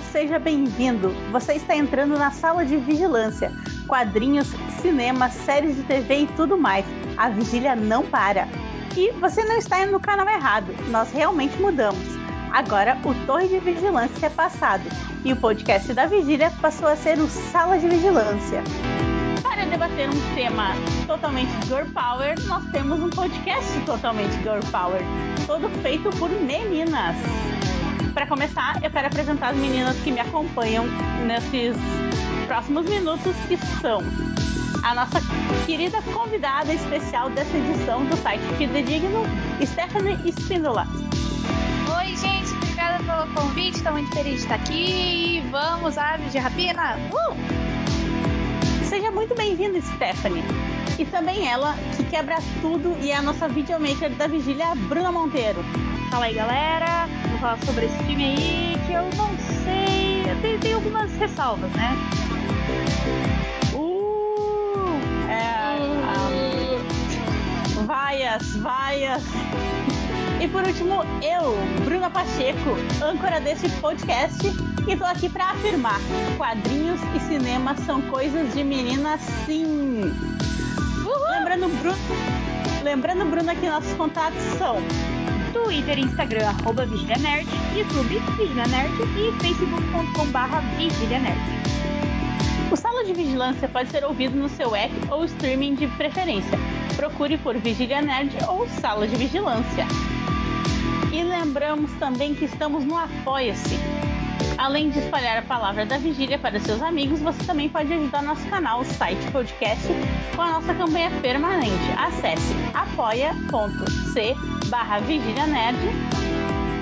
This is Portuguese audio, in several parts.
Seja bem-vindo. Você está entrando na sala de vigilância. Quadrinhos, cinema, séries de TV e tudo mais. A vigília não para. E você não está indo no canal errado. Nós realmente mudamos. Agora o Torre de Vigilância é passado e o podcast da Vigília passou a ser o Sala de Vigilância. Para debater um tema totalmente girl power, nós temos um podcast totalmente girl power, todo feito por meninas. Para começar, eu quero apresentar as meninas que me acompanham nesses próximos minutos, que são a nossa querida convidada especial dessa edição do site Fidedigno, Stephanie Espíndola. Oi, gente, obrigada pelo convite, estou muito feliz de estar aqui. Vamos, aves de rapina! Uh! Seja muito bem-vinda, Stephanie. E também ela, que quebra tudo e é a nossa videomaker da vigília, Bruna Monteiro. Fala aí, galera. Vou falar sobre esse filme aí que eu não sei. Tem, tem algumas ressalvas, né? Uh! É. Uh. Vaias, vaias. E por último, eu, Bruna Pacheco, âncora deste podcast, e tô aqui para afirmar: quadrinhos e cinema são coisas de menina sim. Uhul. Lembrando, Bruno, lembrando, Bruna, que nossos contatos são Twitter e Instagram, arroba Vigília Nerd, YouTube, Vigília Nerd e facebook.com barra Vigília Nerd. O Sala de Vigilância pode ser ouvido no seu app ou streaming de preferência. Procure por Vigília Nerd ou Sala de Vigilância. E lembramos também que estamos no Apoia-se. Além de espalhar a palavra da vigília para seus amigos, você também pode ajudar nosso canal, site podcast, com a nossa campanha permanente. Acesse apoia.c barra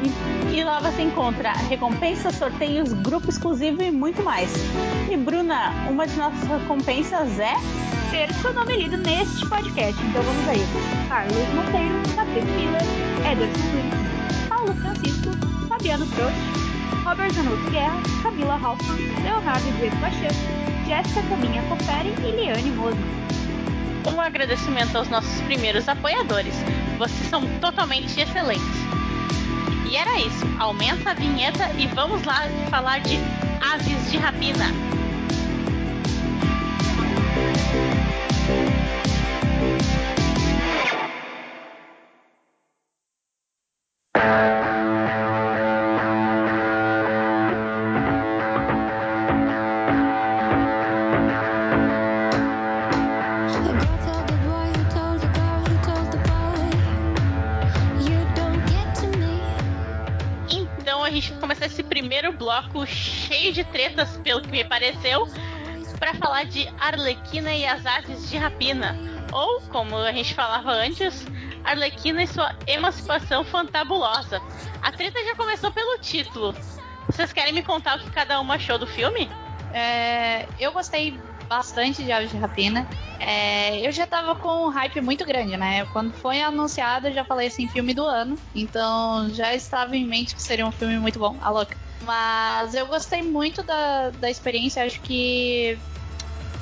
e, e lá você encontra recompensas, sorteios, grupo exclusivo e muito mais. E Bruna, uma de nossas recompensas é ter seu nome lido neste podcast. Então vamos aí. Carlos Monteiro, Patrick Miller, Ederson Luiz, Paulo Francisco, Fabiano Prost, Robert Zanotto Guerra, Camila Hoffman, Leonardo Diego Pacheco, Jéssica Caminha Confere e Liane Mosman. Um agradecimento aos nossos primeiros apoiadores. Vocês são totalmente excelentes. E era isso. Aumenta a vinheta e vamos lá falar de aves de rapina. Pelo que me pareceu, para falar de Arlequina e as aves de rapina. Ou, como a gente falava antes, Arlequina e sua emancipação fantabulosa. A treta já começou pelo título. Vocês querem me contar o que cada uma achou do filme? É, eu gostei bastante de Aves de Rapina. É, eu já tava com um hype muito grande, né? Quando foi anunciado, eu já falei assim, filme do ano. Então já estava em mente que seria um filme muito bom. A louca. Mas eu gostei muito da, da experiência, acho que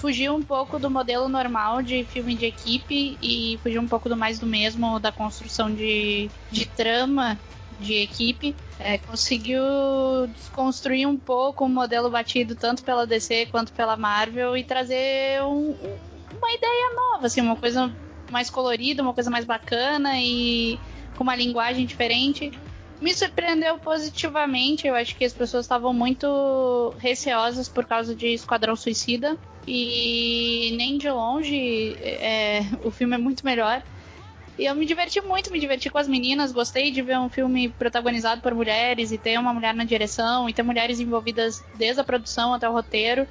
fugiu um pouco do modelo normal de filme de equipe e fugiu um pouco do mais do mesmo da construção de, de trama de equipe. É, conseguiu desconstruir um pouco o modelo batido tanto pela DC quanto pela Marvel e trazer um, uma ideia nova, assim, uma coisa mais colorida, uma coisa mais bacana e com uma linguagem diferente me surpreendeu positivamente. Eu acho que as pessoas estavam muito receosas por causa de Esquadrão Suicida. E nem de longe é, o filme é muito melhor. E eu me diverti muito, me diverti com as meninas. Gostei de ver um filme protagonizado por mulheres e ter uma mulher na direção e ter mulheres envolvidas desde a produção até o roteiro.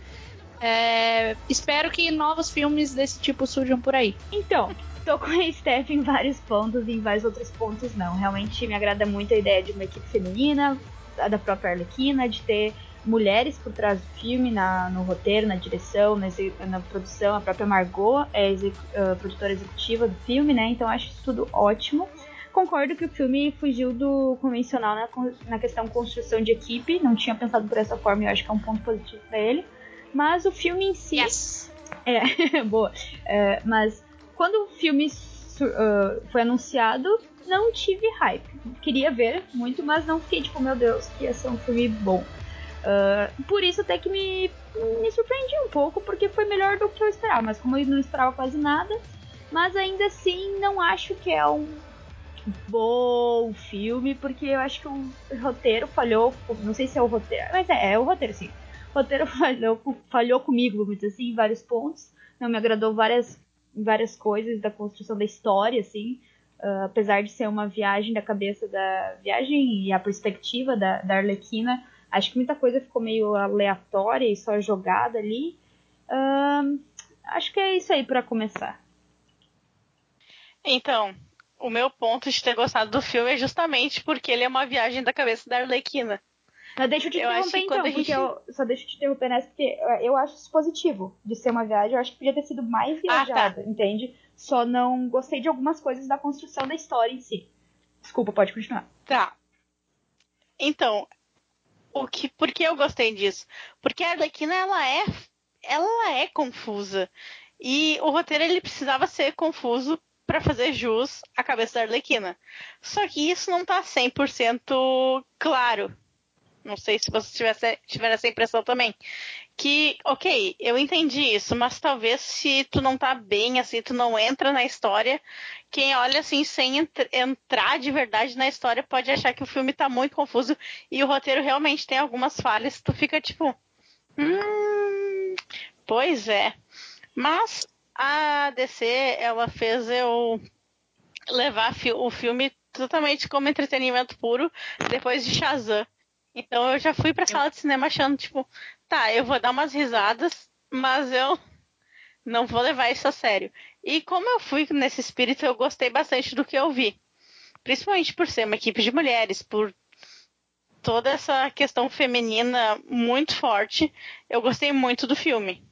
É, espero que novos filmes desse tipo surjam por aí. Então, tô com a Steph em vários pontos e em vários outros pontos não. Realmente me agrada muito a ideia de uma equipe feminina, da própria Arlequina, de ter mulheres por trás do filme, na, no roteiro, na direção, na, na produção. A própria Margot é exec, uh, produtora executiva do filme, né? Então acho isso tudo ótimo. Concordo que o filme fugiu do convencional na, na questão construção de equipe. Não tinha pensado por essa forma e acho que é um ponto positivo para ele. Mas o filme em si. Yes. É, boa. É, mas quando o filme uh, foi anunciado, não tive hype. Queria ver muito, mas não fiquei tipo, meu Deus, que ia ser um filme bom. Uh, por isso até que me, me surpreendi um pouco, porque foi melhor do que eu esperava. Mas como eu não esperava quase nada, mas ainda assim não acho que é um bom filme, porque eu acho que o roteiro falhou. Não sei se é o roteiro, mas é, é o roteiro sim. Roteiro falhou, falhou comigo, vamos dizer assim, em vários pontos. Não me agradou várias, várias coisas da construção da história, assim. Uh, apesar de ser uma viagem da cabeça da viagem e a perspectiva da, da Arlequina, acho que muita coisa ficou meio aleatória e só jogada ali. Uh, acho que é isso aí para começar. Então, o meu ponto de ter gostado do filme é justamente porque ele é uma viagem da cabeça da Arlequina. Mas deixa eu te eu interromper então, gente... porque eu só deixa eu te interromper nessa, porque eu acho isso positivo de ser uma viagem. Eu acho que podia ter sido mais viajada, ah, tá. entende? Só não gostei de algumas coisas da construção da história em si. Desculpa, pode continuar. Tá. Então, o que, por que eu gostei disso? Porque a Arlequina, ela é, ela é confusa. E o roteiro, ele precisava ser confuso para fazer jus à cabeça da Arlequina. Só que isso não tá 100% claro. Não sei se você tivesse, tiver essa impressão também. Que, ok, eu entendi isso, mas talvez se tu não tá bem, assim, tu não entra na história, quem olha assim sem entr entrar de verdade na história pode achar que o filme tá muito confuso e o roteiro realmente tem algumas falhas. Tu fica tipo. Hum, pois é. Mas a DC, ela fez eu levar o filme totalmente como entretenimento puro depois de Shazam. Então eu já fui pra sala de cinema achando, tipo, tá, eu vou dar umas risadas, mas eu não vou levar isso a sério. E como eu fui nesse espírito, eu gostei bastante do que eu vi. Principalmente por ser uma equipe de mulheres, por toda essa questão feminina muito forte, eu gostei muito do filme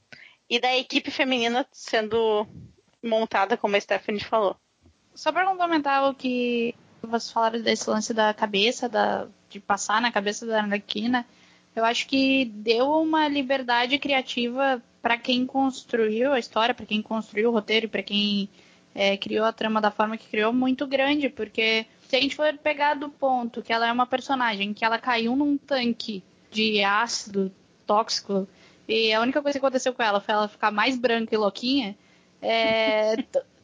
e da equipe feminina sendo montada, como a Stephanie falou. Só para complementar o que vocês falaram desse lance da cabeça, da, de passar na cabeça da Arlequina, eu acho que deu uma liberdade criativa para quem construiu a história, para quem construiu o roteiro, para quem é, criou a trama da forma que criou, muito grande, porque se a gente for pegar do ponto que ela é uma personagem, que ela caiu num tanque de ácido tóxico e a única coisa que aconteceu com ela foi ela ficar mais branca e louquinha. É,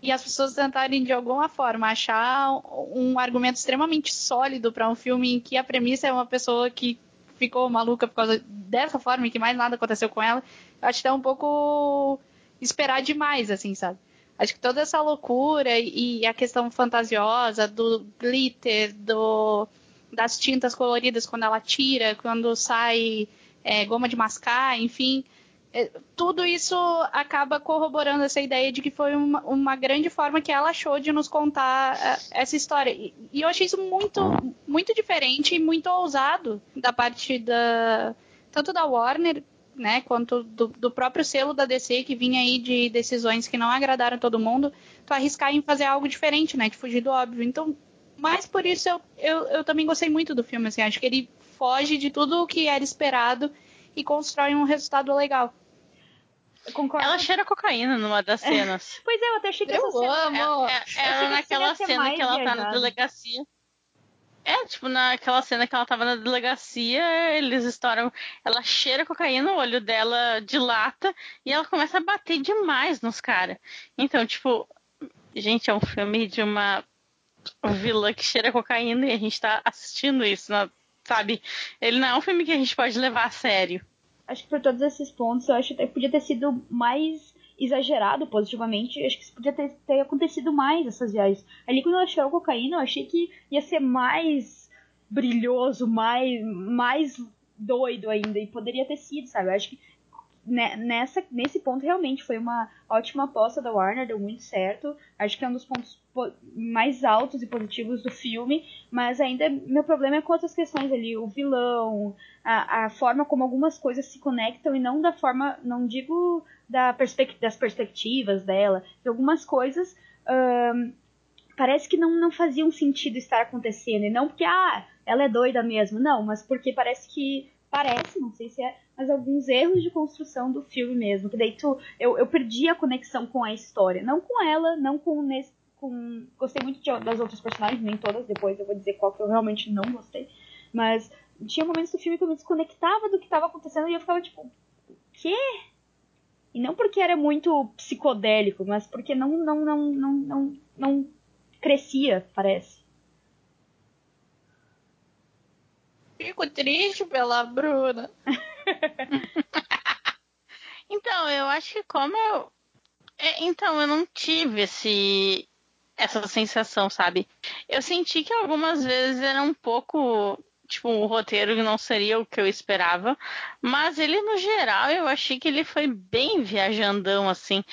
e as pessoas tentarem de alguma forma achar um argumento extremamente sólido para um filme em que a premissa é uma pessoa que ficou maluca por causa dessa forma e que mais nada aconteceu com ela. Acho que é um pouco esperar demais, assim, sabe? Acho que toda essa loucura e a questão fantasiosa do glitter, do, das tintas coloridas quando ela tira, quando sai é, goma de mascar, enfim. É, tudo isso acaba corroborando essa ideia de que foi uma, uma, grande forma que ela achou de nos contar uh, essa história. E, e, eu achei isso muito, muito diferente e muito ousado da parte da. tanto da Warner, né, quanto do, do, próprio selo da DC, que vinha aí de decisões que não agradaram todo mundo, tu arriscar em fazer algo diferente, né, de fugir do óbvio. Então, mas por isso eu, eu, eu também gostei muito do filme, assim, acho que ele foge de tudo o que era esperado e constrói um resultado legal. Concordo. Ela cheira cocaína numa das cenas. pois é, eu até achei que eu essa cena. Amo. É, é, ela naquela cena que ela viajado. tá na delegacia. É, tipo, naquela cena que ela tava na delegacia, eles estouram. Ela cheira cocaína, o olho dela dilata e ela começa a bater demais nos caras. Então, tipo, gente, é um filme de uma vilã que cheira cocaína e a gente tá assistindo isso sabe? Ele não é um filme que a gente pode levar a sério. Acho que por todos esses pontos, eu acho que podia ter sido mais exagerado positivamente. Acho que isso podia ter, ter acontecido mais essas viagens. Ali quando ela cheirou cocaína, eu achei que ia ser mais brilhoso, mais, mais doido ainda. E poderia ter sido, sabe? Eu acho que nessa, nesse ponto realmente foi uma ótima aposta da Warner, deu muito certo. Acho que é um dos pontos mais altos e positivos do filme, mas ainda meu problema é com outras questões ali, o vilão, a, a forma como algumas coisas se conectam e não da forma, não digo da perspect das perspectivas dela, de algumas coisas um, parece que não, não faziam sentido estar acontecendo, e não porque, ah, ela é doida mesmo, não, mas porque parece que parece, não sei se é, mas alguns erros de construção do filme mesmo. Que daí tu, eu, eu perdi a conexão com a história. Não com ela, não com nesse. Com, gostei muito de, das outras personagens, nem todas, depois eu vou dizer qual que eu realmente não gostei. Mas tinha momentos do filme que eu me desconectava do que estava acontecendo e eu ficava tipo, quê? E não porque era muito psicodélico, mas porque não não não não não, não crescia, parece. Fico triste pela Bruna. então, eu acho que como eu. É, então, eu não tive esse essa sensação, sabe? Eu senti que algumas vezes era um pouco tipo, o roteiro não seria o que eu esperava, mas ele no geral eu achei que ele foi bem viajandão assim.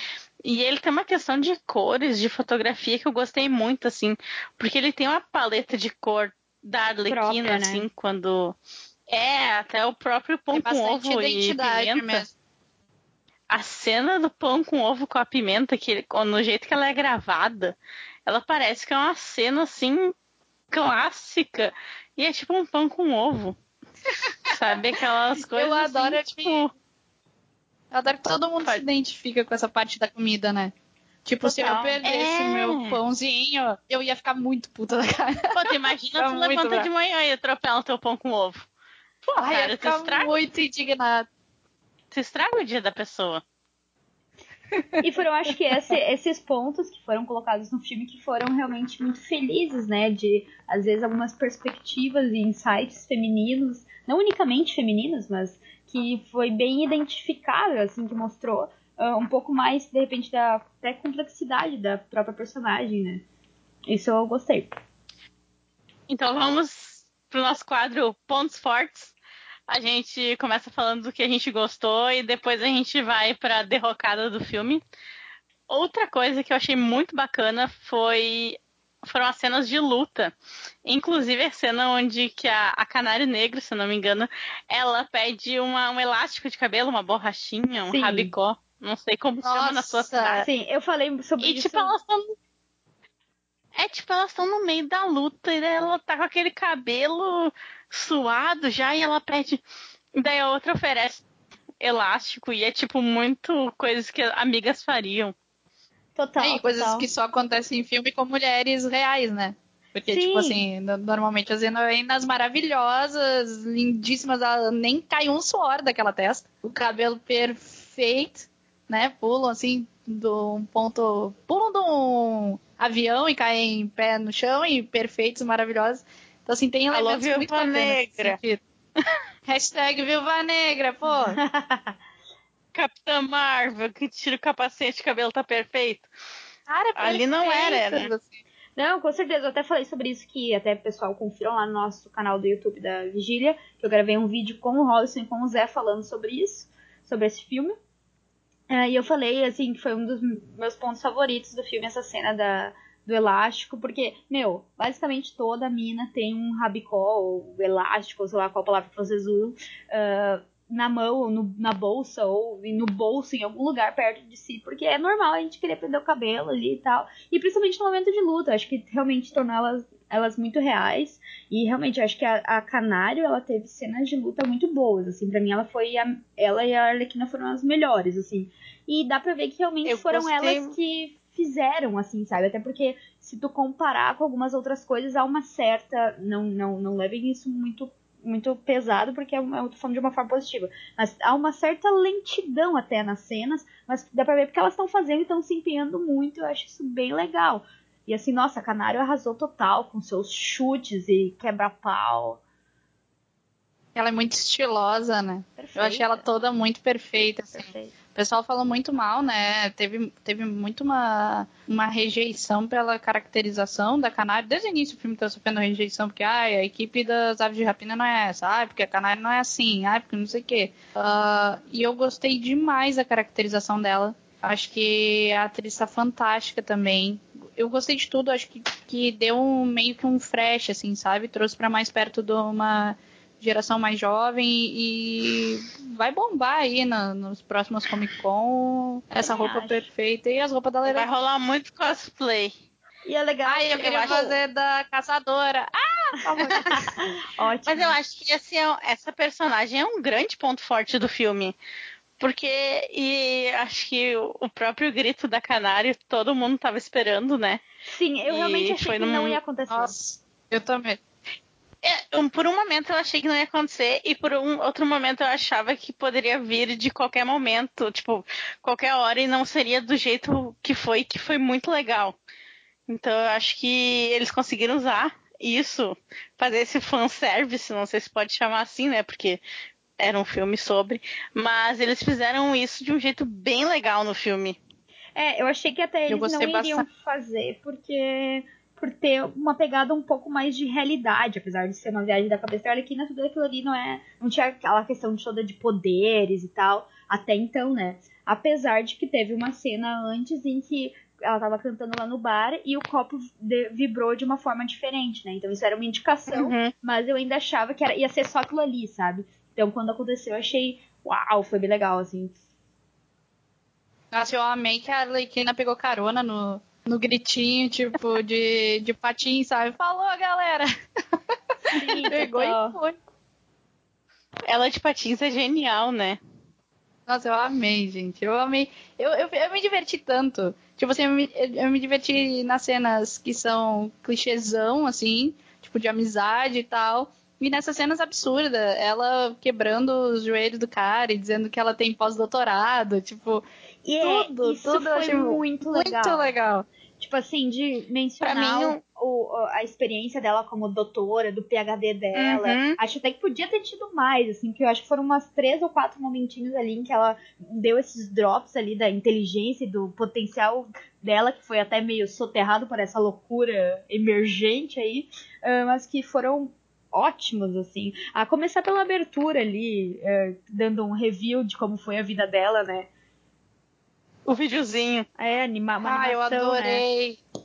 E ele tem uma questão de cores, de fotografia que eu gostei muito assim, porque ele tem uma paleta de cor da Arlequina Própria, né? assim, quando é até o próprio pão com ovo e pimenta. Mesmo. A cena do pão com ovo com a pimenta, que no jeito que ela é gravada, ela parece que é uma cena assim clássica e é tipo um pão com ovo. Sabe aquelas coisas. Eu adoro, assim, tipo. Eu adoro que todo mundo Pode. se identifica com essa parte da comida, né? Tipo, Total. se eu perdesse é. meu pãozinho, eu ia ficar muito puta da cara. Pô, tu imagina tu levanta bravo. de manhã e atropela o teu pão com ovo. Pô, Ai, cara, tu estraga. muito indignado. Tu estraga o dia da pessoa. E foram, acho que esse, esses pontos que foram colocados no filme que foram realmente muito felizes, né? De, às vezes, algumas perspectivas e insights femininos, não unicamente femininos, mas que foi bem identificável, assim, que mostrou uh, um pouco mais, de repente, da até complexidade da própria personagem, né? Isso eu gostei. Então vamos pro nosso quadro Pontos Fortes a gente começa falando do que a gente gostou e depois a gente vai para a derrocada do filme. Outra coisa que eu achei muito bacana foi foram as cenas de luta. Inclusive a cena onde que a, a Canário Negro, se eu não me engano, ela pede uma, um elástico de cabelo, uma borrachinha, um Sim. rabicó. Não sei como Nossa. chama na sua cidade. Sim, eu falei sobre e, isso. E tipo, elas estão é tipo, elas estão no meio da luta e ela tá com aquele cabelo suado já e ela pede. Daí a outra oferece elástico e é tipo muito coisas que amigas fariam. Total. É, coisas total. que só acontecem em filme com mulheres reais, né? Porque, Sim. tipo assim, normalmente as heroínas maravilhosas, lindíssimas, nem cai um suor daquela testa. O cabelo perfeito, né? Pulam assim, de um ponto. Pulam de um avião e caem em pé no chão e perfeitos, maravilhosos. Então, assim, tem elementos Alô, muito Viúva Negra. Hashtag Viúva Negra, pô. Capitã Marvel, que tira o capacete, o cabelo tá perfeito. Cara, Ali não era, né? Assim. Não, com certeza. Eu até falei sobre isso que até pessoal confiram lá no nosso canal do YouTube da Vigília, que eu gravei um vídeo com o Rollison e com o Zé falando sobre isso, sobre esse filme. Uh, e eu falei, assim, que foi um dos meus pontos favoritos do filme, essa cena da, do elástico, porque, meu, basicamente toda mina tem um rabicó, ou elástico, ou sei lá qual palavra que vocês usam, uh, na mão, ou no, na bolsa, ou no bolso, em algum lugar perto de si, porque é normal a gente querer prender o cabelo ali e tal. E principalmente no momento de luta, acho que realmente tornou elas, elas muito reais. E realmente, acho que a, a Canário, ela teve cenas de luta muito boas, assim, pra mim ela foi, a, ela e a Arlequina foram as melhores, assim. E dá pra ver que realmente Eu foram gostei... elas que fizeram, assim, sabe? Até porque se tu comparar com algumas outras coisas, há uma certa. Não, não, não levem isso muito muito pesado, porque eu tô falando de uma forma positiva. Mas há uma certa lentidão até nas cenas, mas dá pra ver porque elas estão fazendo e estão se empenhando muito, eu acho isso bem legal. E assim, nossa, a Canário arrasou total com seus chutes e quebra-pau. Ela é muito estilosa, né? Perfeita. Eu achei ela toda muito perfeita, assim. Perfeita. O pessoal falou muito mal, né? Teve, teve muito uma, uma rejeição pela caracterização da Canário. Desde o início o filme tá sofrendo rejeição, porque ai, a equipe das Aves de Rapina não é essa, ai, porque a Canário não é assim, ai, porque não sei o quê. Uh, e eu gostei demais da caracterização dela. Acho que a atriz tá fantástica também. Eu gostei de tudo, acho que, que deu um, meio que um fresh, assim, sabe? Trouxe para mais perto de uma geração mais jovem e vai bombar aí no, nos próximos Comic Con essa eu roupa acho. perfeita e as roupas da Lera. Vai rolar muito cosplay. E é legal. Ai, eu queria eu fazer acho... da caçadora. Ah, Ótimo. Mas eu acho que é, essa personagem é um grande ponto forte do filme. Porque, e acho que o próprio grito da Canário todo mundo tava esperando, né? Sim, eu e realmente achei que num... não ia acontecer. Nossa, eu também. É, um, por um momento eu achei que não ia acontecer, e por um outro momento eu achava que poderia vir de qualquer momento, tipo, qualquer hora, e não seria do jeito que foi, que foi muito legal. Então eu acho que eles conseguiram usar isso, fazer esse fanservice, não sei se pode chamar assim, né? Porque era um filme sobre, mas eles fizeram isso de um jeito bem legal no filme. É, eu achei que até eles não iriam bastante. fazer, porque por ter uma pegada um pouco mais de realidade, apesar de ser uma viagem da cabeça Arlequina, tudo aquilo ali não é. Não tinha aquela questão de toda de poderes e tal, até então, né? Apesar de que teve uma cena antes em que ela tava cantando lá no bar e o copo de, vibrou de uma forma diferente, né? Então isso era uma indicação, uhum. mas eu ainda achava que era, ia ser só aquilo ali, sabe? Então quando aconteceu eu achei, uau, foi bem legal, assim. Nossa, eu amei que a Arlequina pegou carona no, no gritinho, tipo, de, de patins, sabe? Falou, galera! Sim, Pegou e foi. Ela de patins é genial, né? Nossa, eu amei, gente. Eu amei. Eu, eu, eu me diverti tanto. Tipo assim, eu me, eu me diverti nas cenas que são clichêzão, assim, tipo, de amizade e tal. E nessas cenas absurdas, ela quebrando os joelhos do cara e dizendo que ela tem pós-doutorado, tipo, e é, tudo, isso tudo foi muito legal. Muito legal. Tipo assim, de mencionar mim, o, a experiência dela como doutora, do PhD dela. Uhum. Acho até que podia ter tido mais, assim, que eu acho que foram umas três ou quatro momentinhos ali em que ela deu esses drops ali da inteligência e do potencial dela, que foi até meio soterrado por essa loucura emergente aí, uh, mas que foram ótimos, assim. A começar pela abertura ali, uh, dando um review de como foi a vida dela, né? O videozinho. É, anima uma ah, eu né? adorei. Né?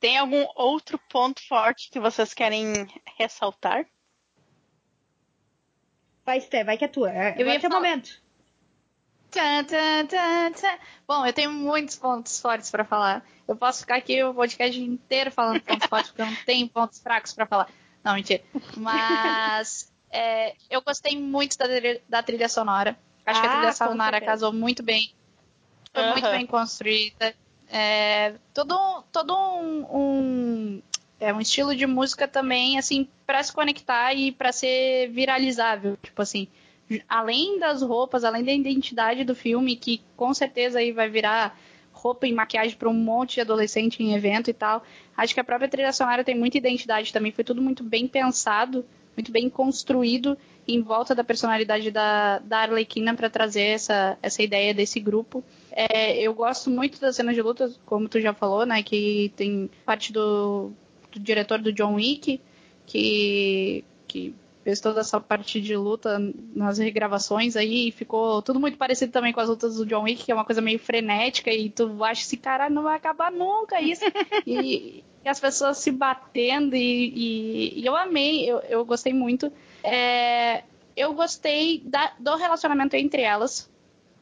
Tem algum outro ponto forte que vocês querem ressaltar? Vai, Sté, vai que é tua. É, eu ia ter falar... momento. Tchan, tchan, tchan, tchan. Bom, eu tenho muitos pontos fortes para falar. Eu posso ficar aqui o podcast inteiro falando pontos fortes, porque eu não tenho pontos fracos para falar. Não, mentira. Mas é, eu gostei muito da, da trilha sonora. Acho ah, que a ah, trilha sonora casou muito bem foi uhum. muito bem construída. É, todo todo um, um, é um estilo de música também, assim, para se conectar e para ser viralizável. Tipo assim, além das roupas, além da identidade do filme, que com certeza aí vai virar roupa e maquiagem para um monte de adolescente em evento e tal. Acho que a própria trilha sonora tem muita identidade também. Foi tudo muito bem pensado, muito bem construído em volta da personalidade da, da Arlequina para trazer essa, essa ideia desse grupo. É, eu gosto muito das cenas de luta, como tu já falou, né? Que tem parte do, do diretor do John Wick, que, que fez toda essa parte de luta nas regravações aí, ficou tudo muito parecido também com as lutas do John Wick, que é uma coisa meio frenética, e tu acha que esse cara não vai acabar nunca, isso. e, e, as pessoas se batendo, e, e, e eu amei, eu, eu gostei muito. É, eu gostei da, do relacionamento entre elas.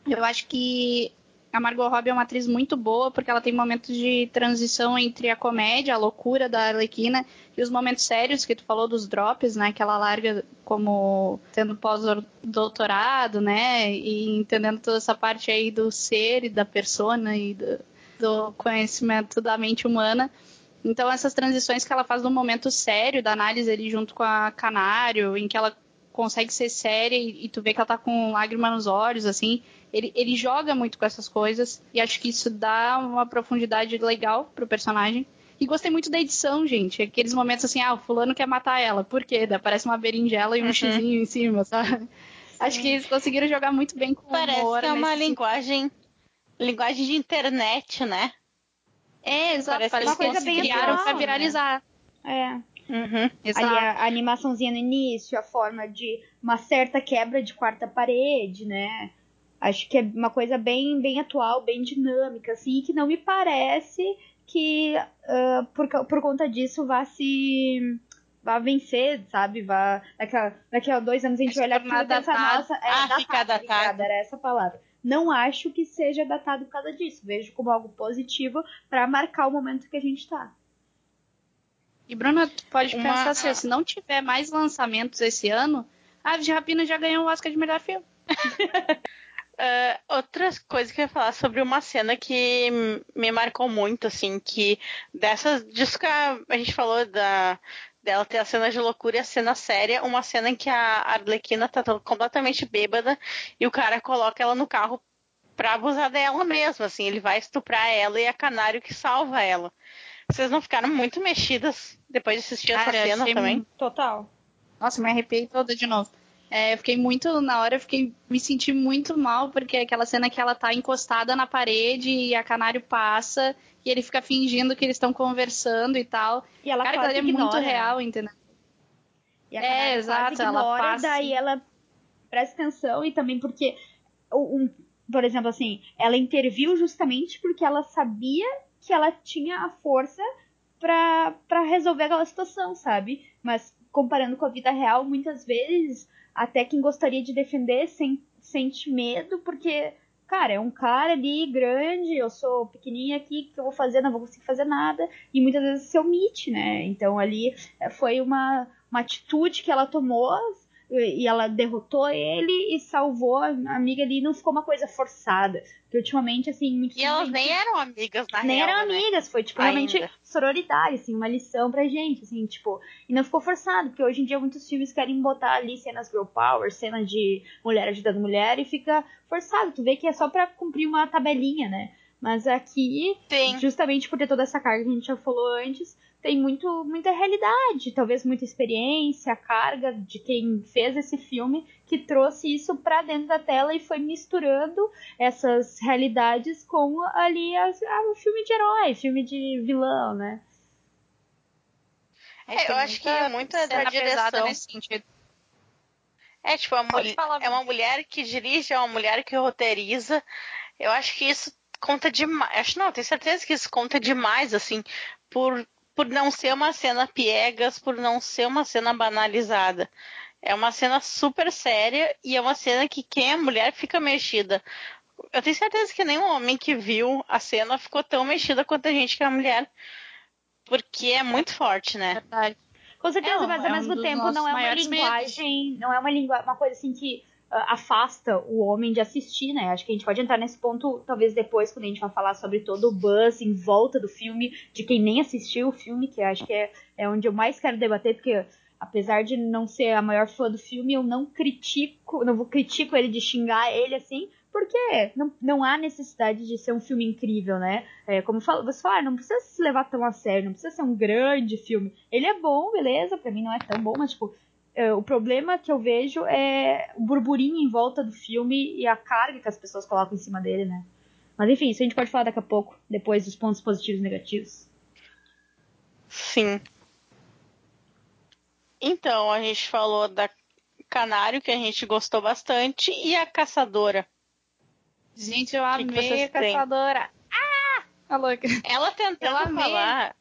Eu acho que a Margot Robbie é uma atriz muito boa, porque ela tem momentos de transição entre a comédia, a loucura da Arlequina, e os momentos sérios que tu falou dos drops, né? Que ela larga como tendo pós-doutorado, né? E entendendo toda essa parte aí do ser e da persona e do, do conhecimento da mente humana. Então, essas transições que ela faz no momento sério da análise ali junto com a Canário, em que ela consegue ser séria e, e tu vê que ela tá com lágrima nos olhos, assim, ele, ele joga muito com essas coisas e acho que isso dá uma profundidade legal pro personagem. E gostei muito da edição, gente. Aqueles momentos assim, ah, o fulano quer matar ela. Por quê? Parece uma berinjela e um uhum. xizinho em cima, sabe? Sim. Acho que eles conseguiram jogar muito bem com Parece humor. Parece que é uma linguagem, linguagem de internet, né? É, exato. Parece, Parece uma coisa bem criaram atual, pra viralizar. Né? É. Uhum. Ali a, a, animaçãozinha no início, a forma de uma certa quebra de quarta parede, né? Acho que é uma coisa bem, bem atual, bem dinâmica, assim, que não me parece que uh, por, por conta disso vá se vá vencer, sabe? Vá, daqui, a, daqui a dois anos a gente vai olhar e pensar, nossa, é ah, datado, datado. era essa palavra. Não acho que seja datado por causa disso. Vejo como algo positivo para marcar o momento que a gente está. E Bruna, tu pode Uma... pensar assim, se não tiver mais lançamentos esse ano, a Aves de Rapina já ganhou o Oscar de melhor filme. Uh, outra coisa que eu ia falar sobre uma cena que me marcou muito, assim, que dessas. Disso que a, a gente falou da, dela ter a cena de loucura e a cena séria, uma cena em que a Arlequina tá completamente bêbada e o cara coloca ela no carro pra abusar dela mesmo, assim, ele vai estuprar ela e é Canário que salva ela. Vocês não ficaram muito mexidas depois de assistir essa cena também? Total. Nossa, me arrepiei toda de novo. É, eu fiquei muito, na hora, eu fiquei, me senti muito mal, porque é aquela cena que ela tá encostada na parede e a Canário passa e ele fica fingindo que eles estão conversando e tal. E ela Cara, quase é ignora, muito real, entendeu? E a É, exato, ela ignora, passa daí ela presta atenção e também porque, um, por exemplo, assim, ela interviu justamente porque ela sabia que ela tinha a força pra resolver aquela situação, sabe? Mas comparando com a vida real, muitas vezes até quem gostaria de defender sem, sente medo porque, cara, é um cara ali grande, eu sou pequenininha aqui, o que eu vou fazer? Não vou conseguir fazer nada. E muitas vezes se omite, né? Então ali eh, foi uma, uma atitude que ela tomou e ela derrotou ele e salvou a amiga ali. Não ficou uma coisa forçada. Porque ultimamente, assim, muitos E elas nem eram amigas, na nem real, eram né? amigas, foi tipo Ainda. realmente sororidade, assim, uma lição pra gente, assim, tipo, e não ficou forçado, porque hoje em dia muitos filmes querem botar ali cenas girl power, cenas de mulher ajudando mulher e fica forçado, tu vê que é só pra cumprir uma tabelinha, né? Mas aqui, Sim. justamente por ter toda essa carga que a gente já falou antes, tem muito, muita realidade, talvez muita experiência, carga de quem fez esse filme que trouxe isso pra dentro da tela e foi misturando essas realidades com ali as, ah, o filme de herói, filme de vilão, né? É, eu tem acho que é muito da direção. nesse sentido. É, tipo, a Pode mulher, é uma mulher que dirige, é uma mulher que roteiriza. Eu acho que isso conta demais. Acho não, tenho certeza que isso conta demais, assim, por, por não ser uma cena piegas, por não ser uma cena banalizada. É uma cena super séria e é uma cena que quem é mulher fica mexida. Eu tenho certeza que nenhum homem que viu a cena ficou tão mexida quanto a gente que é mulher. Porque é muito forte, né? Verdade. Com certeza, É um- mas ao é um mesmo dos tempo nossos não é uma linguagem, não é uma língua, uma coisa assim que afasta o homem de assistir, né? Acho que a gente pode entrar nesse ponto talvez depois quando a gente vai falar sobre todo o buzz em volta do filme, de quem nem assistiu o filme, que acho que é, é onde eu mais quero debater, porque apesar de não ser a maior fã do filme, eu não critico, não vou critico ele de xingar ele assim, porque não, não há necessidade de ser um filme incrível, né? É, como fala, você fala, ah, não precisa se levar tão a sério, não precisa ser um grande filme. Ele é bom, beleza, pra mim não é tão bom, mas tipo, o problema que eu vejo é o burburinho em volta do filme e a carga que as pessoas colocam em cima dele, né? Mas enfim, isso a gente pode falar daqui a pouco, depois dos pontos positivos e negativos. Sim. Então, a gente falou da Canário, que a gente gostou bastante, e a Caçadora. Gente, eu que amei a têm? caçadora. Ah! Louca. Ela tentando amei. falar.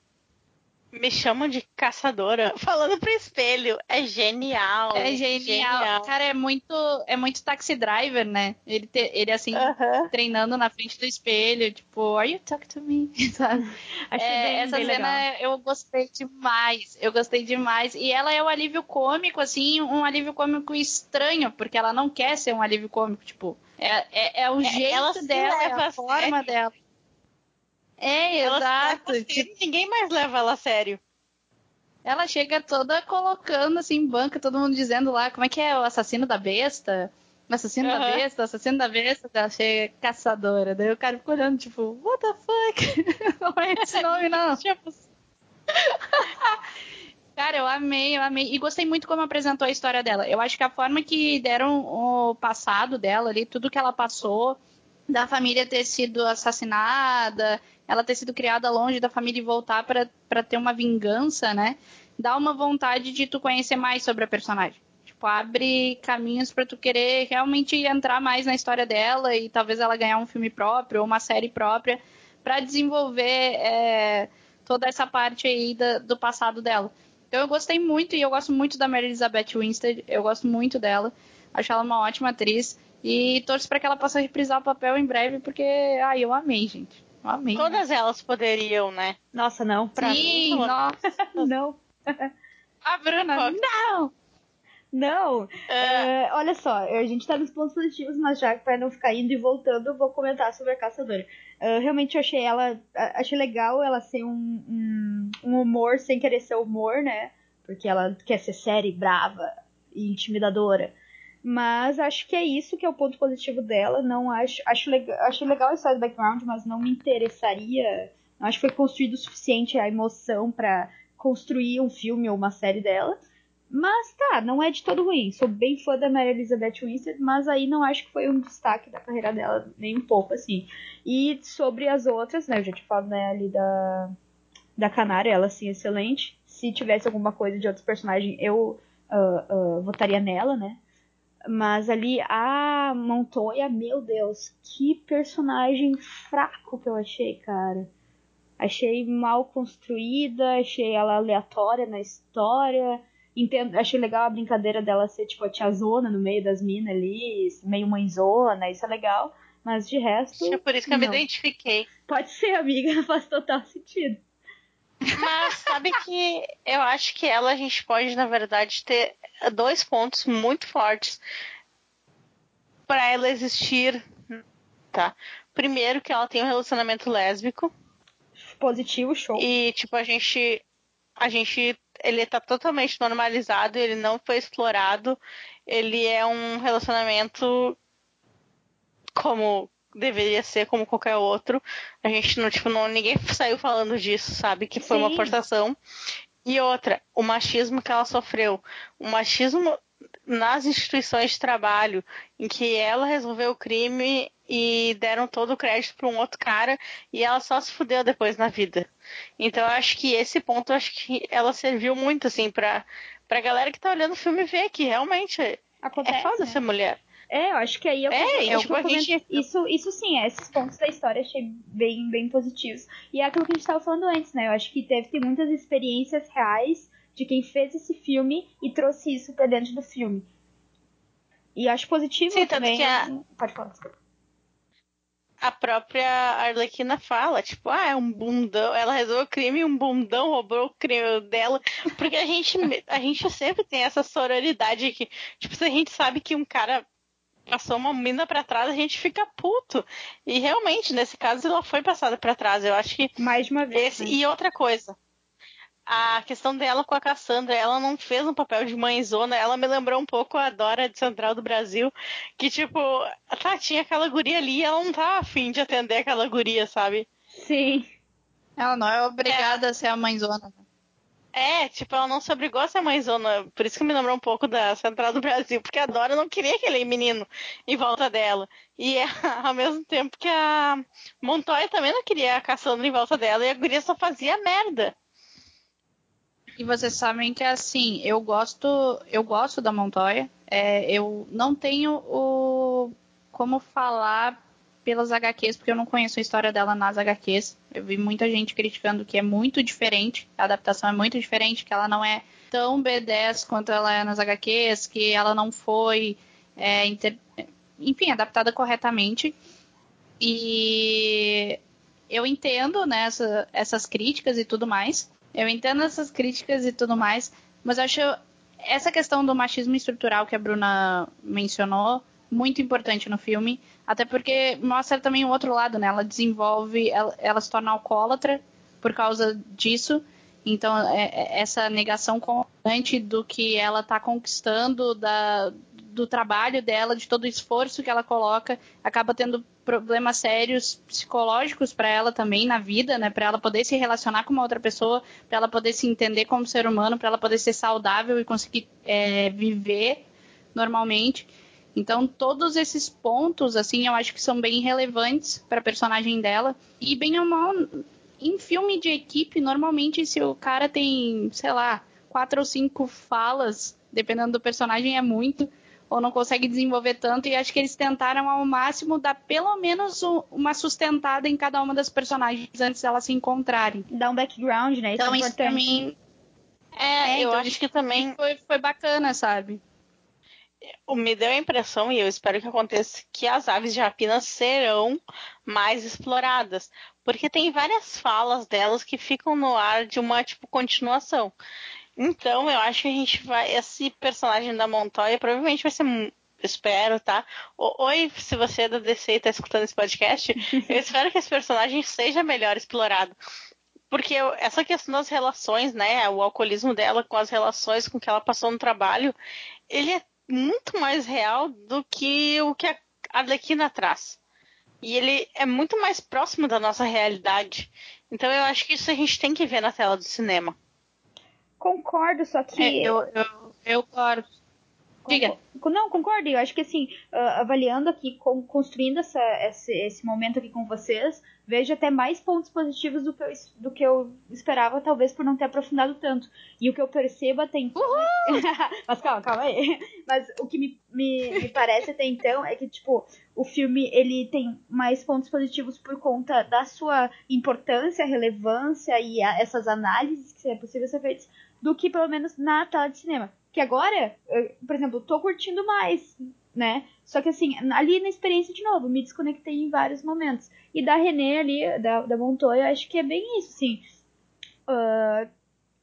Me chamam de caçadora, falando pro espelho. É genial. É genial. Cara, é muito, é muito taxi driver, né? Ele, te- ele assim, Aham. treinando na frente do espelho, tipo, are you talking to me? Sabe? Achei É, bem, essa bem cena legal. eu gostei demais. Eu gostei demais. E ela é um alívio cômico, assim, um alívio cômico estranho, porque ela não quer ser um alívio cômico, tipo. É, é, é o É, jeito dela, é a a forma sério. dela. É, Ela exato. a sério, Tipo, Ninguém mais leva ela a sério. ela chega toda colocando assim em banca, todo mundo dizendo lá como é que é o assassino da besta. O assassino da Aham. besta, assassino da besta, ela chega caçadora. Daí o cara fica olhando, tipo, what the fuck? não é esse nome, não. Tipo, Cara, eu amei, eu amei. E gostei muito como apresentou a história dela. Eu acho que a forma que deram o passado dela ali, tudo que ela passou, da família ter sido assassinada, ela ter sido criada longe da família e voltar pra ter uma vingança, né? Dá uma vontade de tu conhecer mais sobre a personagem. Tipo, abre caminhos pra tu querer realmente entrar mais na história dela e talvez ela ganhar um filme próprio ou uma série própria pra desenvolver é, toda essa parte aí da- do passado dela. Então eu gostei muito e eu gosto muito da Mary Elizabeth Winstead. Eu gosto muito dela. Acho ela uma ótima atriz. E torço pra que ela possa reprisar o papel em breve, porque, ai, eu amei, gente. Amei. todas elas poderiam, né? Nossa, não, pra mim. Sim, mim, nossa. Não. A Bruna, não! Não, É, É, olha só, a gente tá nos pontos positivos, mas já pra não ficar indo e voltando, eu vou comentar sobre a caçadora. É, realmente eu achei ela. Achei legal ela ser um, um, um humor sem querer ser humor, né? porque ela quer ser séria e brava e intimidadora. Mas acho que é isso que é o ponto positivo dela. Não acho, acho legal, acho legal a história do background, mas não me interessaria. Não acho que foi construído o suficiente a emoção para construir um filme ou uma série dela. Mas tá, não é de todo ruim. Sou bem fã da Mary Elizabeth Winstead, mas aí não acho que foi um destaque da carreira dela, nem um pouco, assim. E sobre as outras, né? Eu já te falo né, ali da, da Canária, ela assim, excelente. Se tivesse alguma coisa de outros personagens, eu uh, uh, votaria nela, né? Mas ali a Montoya, meu Deus, que personagem fraco que eu achei, cara. Achei mal construída, achei ela aleatória na história. Entendo, achei legal a brincadeira dela ser tipo a tiazona no meio das minas ali, meio mãezona, isso é legal. Mas de resto. É por isso que eu me identifiquei. Pode ser, amiga, faz total sentido. Mas sabe que eu acho que ela a gente pode, na verdade, ter dois pontos muito fortes para ela existir, tá? Primeiro que ela tem um relacionamento lésbico. Positivo, show. E tipo, a gente a gente ele tá totalmente normalizado, ele não foi explorado. Ele é um relacionamento como deveria ser como qualquer outro. A gente não, tipo, não, ninguém saiu falando disso, sabe? Que foi Sim. uma forçação. E outra, o machismo que ela sofreu. O machismo nas instituições de trabalho, em que ela resolveu o crime e deram todo o crédito para um outro cara e ela só se fudeu depois na vida. Então eu acho que esse ponto acho que ela serviu muito assim para para galera que tá olhando o filme ver que realmente Acontece, é foda né? ser mulher. É, eu acho que aí eu, é, eu, tipo, eu gente... isso, isso sim, esses pontos da história achei bem, bem positivos. E é aquilo que a gente estava falando antes, né? Eu acho que teve ter muitas experiências reais de quem fez esse filme e trouxe isso para dentro do filme. E acho positivo sim, também. Que a... Pode falar, desculpa a própria Arlequina fala, tipo, ah, é um bundão, ela resolveu o crime e um bundão roubou o crime dela, porque a gente, a gente sempre tem essa sororidade que, tipo, se a gente sabe que um cara passou uma mina para trás, a gente fica puto. E realmente, nesse caso, ela foi passada para trás. Eu acho que. Mais uma vez. Esse... Né? E outra coisa. A questão dela com a Cassandra, ela não fez um papel de mãezona, ela me lembrou um pouco a Dora de Central do Brasil, que tipo, tá, tinha aquela guria ali, ela não tá afim de atender aquela guria, sabe? Sim. Ela não é obrigada é. a ser a mãezona. É, tipo, ela não se obrigou a ser mãezona. Por isso que me lembrou um pouco da Central do Brasil, porque a Dora não queria aquele menino em volta dela. E ao mesmo tempo que a Montoya também não queria a Cassandra em volta dela, e a guria só fazia merda. E vocês sabem que assim, eu gosto, eu gosto da Montoya. É, eu não tenho o como falar pelas HQs, porque eu não conheço a história dela nas HQs. Eu vi muita gente criticando que é muito diferente, a adaptação é muito diferente, que ela não é tão B10 quanto ela é nas HQs, que ela não foi, é, inter... enfim, adaptada corretamente. E eu entendo né, essa, essas críticas e tudo mais. Eu entendo essas críticas e tudo mais, mas acho essa questão do machismo estrutural que a Bruna mencionou muito importante no filme, até porque mostra também o outro lado, né? Ela desenvolve, ela, ela se torna alcoólatra por causa disso. Então, é, é essa negação constante do que ela está conquistando, da, do trabalho dela, de todo o esforço que ela coloca, acaba tendo problemas sérios psicológicos para ela também na vida, né? Para ela poder se relacionar com uma outra pessoa, para ela poder se entender como ser humano, para ela poder ser saudável e conseguir é, viver normalmente. Então, todos esses pontos, assim, eu acho que são bem relevantes para a personagem dela. E, bem ou mal, em filme de equipe, normalmente, se o cara tem, sei lá, quatro ou cinco falas, dependendo do personagem, é muito. Ou não consegue desenvolver tanto. E acho que eles tentaram ao máximo dar pelo menos uma sustentada em cada uma das personagens antes delas se encontrarem. Dar um background, né? Isso então, é isso também. É, é eu então, acho que também foi, foi bacana, sabe? Me deu a impressão, e eu espero que aconteça, que as aves de rapina serão mais exploradas. Porque tem várias falas delas que ficam no ar de uma, tipo, continuação. Então, eu acho que a gente vai. Esse personagem da Montoya provavelmente vai ser. Espero, tá? Oi, se você é da DC e tá escutando esse podcast, eu espero que esse personagem seja melhor explorado. porque essa questão das relações, né, o alcoolismo dela com as relações com que ela passou no trabalho, ele é muito mais real do que o que a Arlequina traz. E ele é muito mais próximo da nossa realidade. Então eu acho que isso a gente tem que ver na tela do cinema. Concordo, só que. É, eu, eu, eu concordo. Diga. Não, concordo. Eu acho que assim, uh, avaliando aqui, construindo essa, esse, esse momento aqui com vocês, vejo até mais pontos positivos do que, eu, do que eu esperava, talvez por não ter aprofundado tanto. E o que eu percebo até então. Mas calma, calma aí. Mas o que me, me, me parece até então é que, tipo, o filme ele tem mais pontos positivos por conta da sua importância, relevância e a, essas análises que é possível ser feitas, do que pelo menos na tela de cinema. Que agora, eu, por exemplo, tô curtindo mais, né? Só que assim, ali na experiência de novo, me desconectei em vários momentos. E da René ali, da, da Montoya, acho que é bem isso, assim. Uh,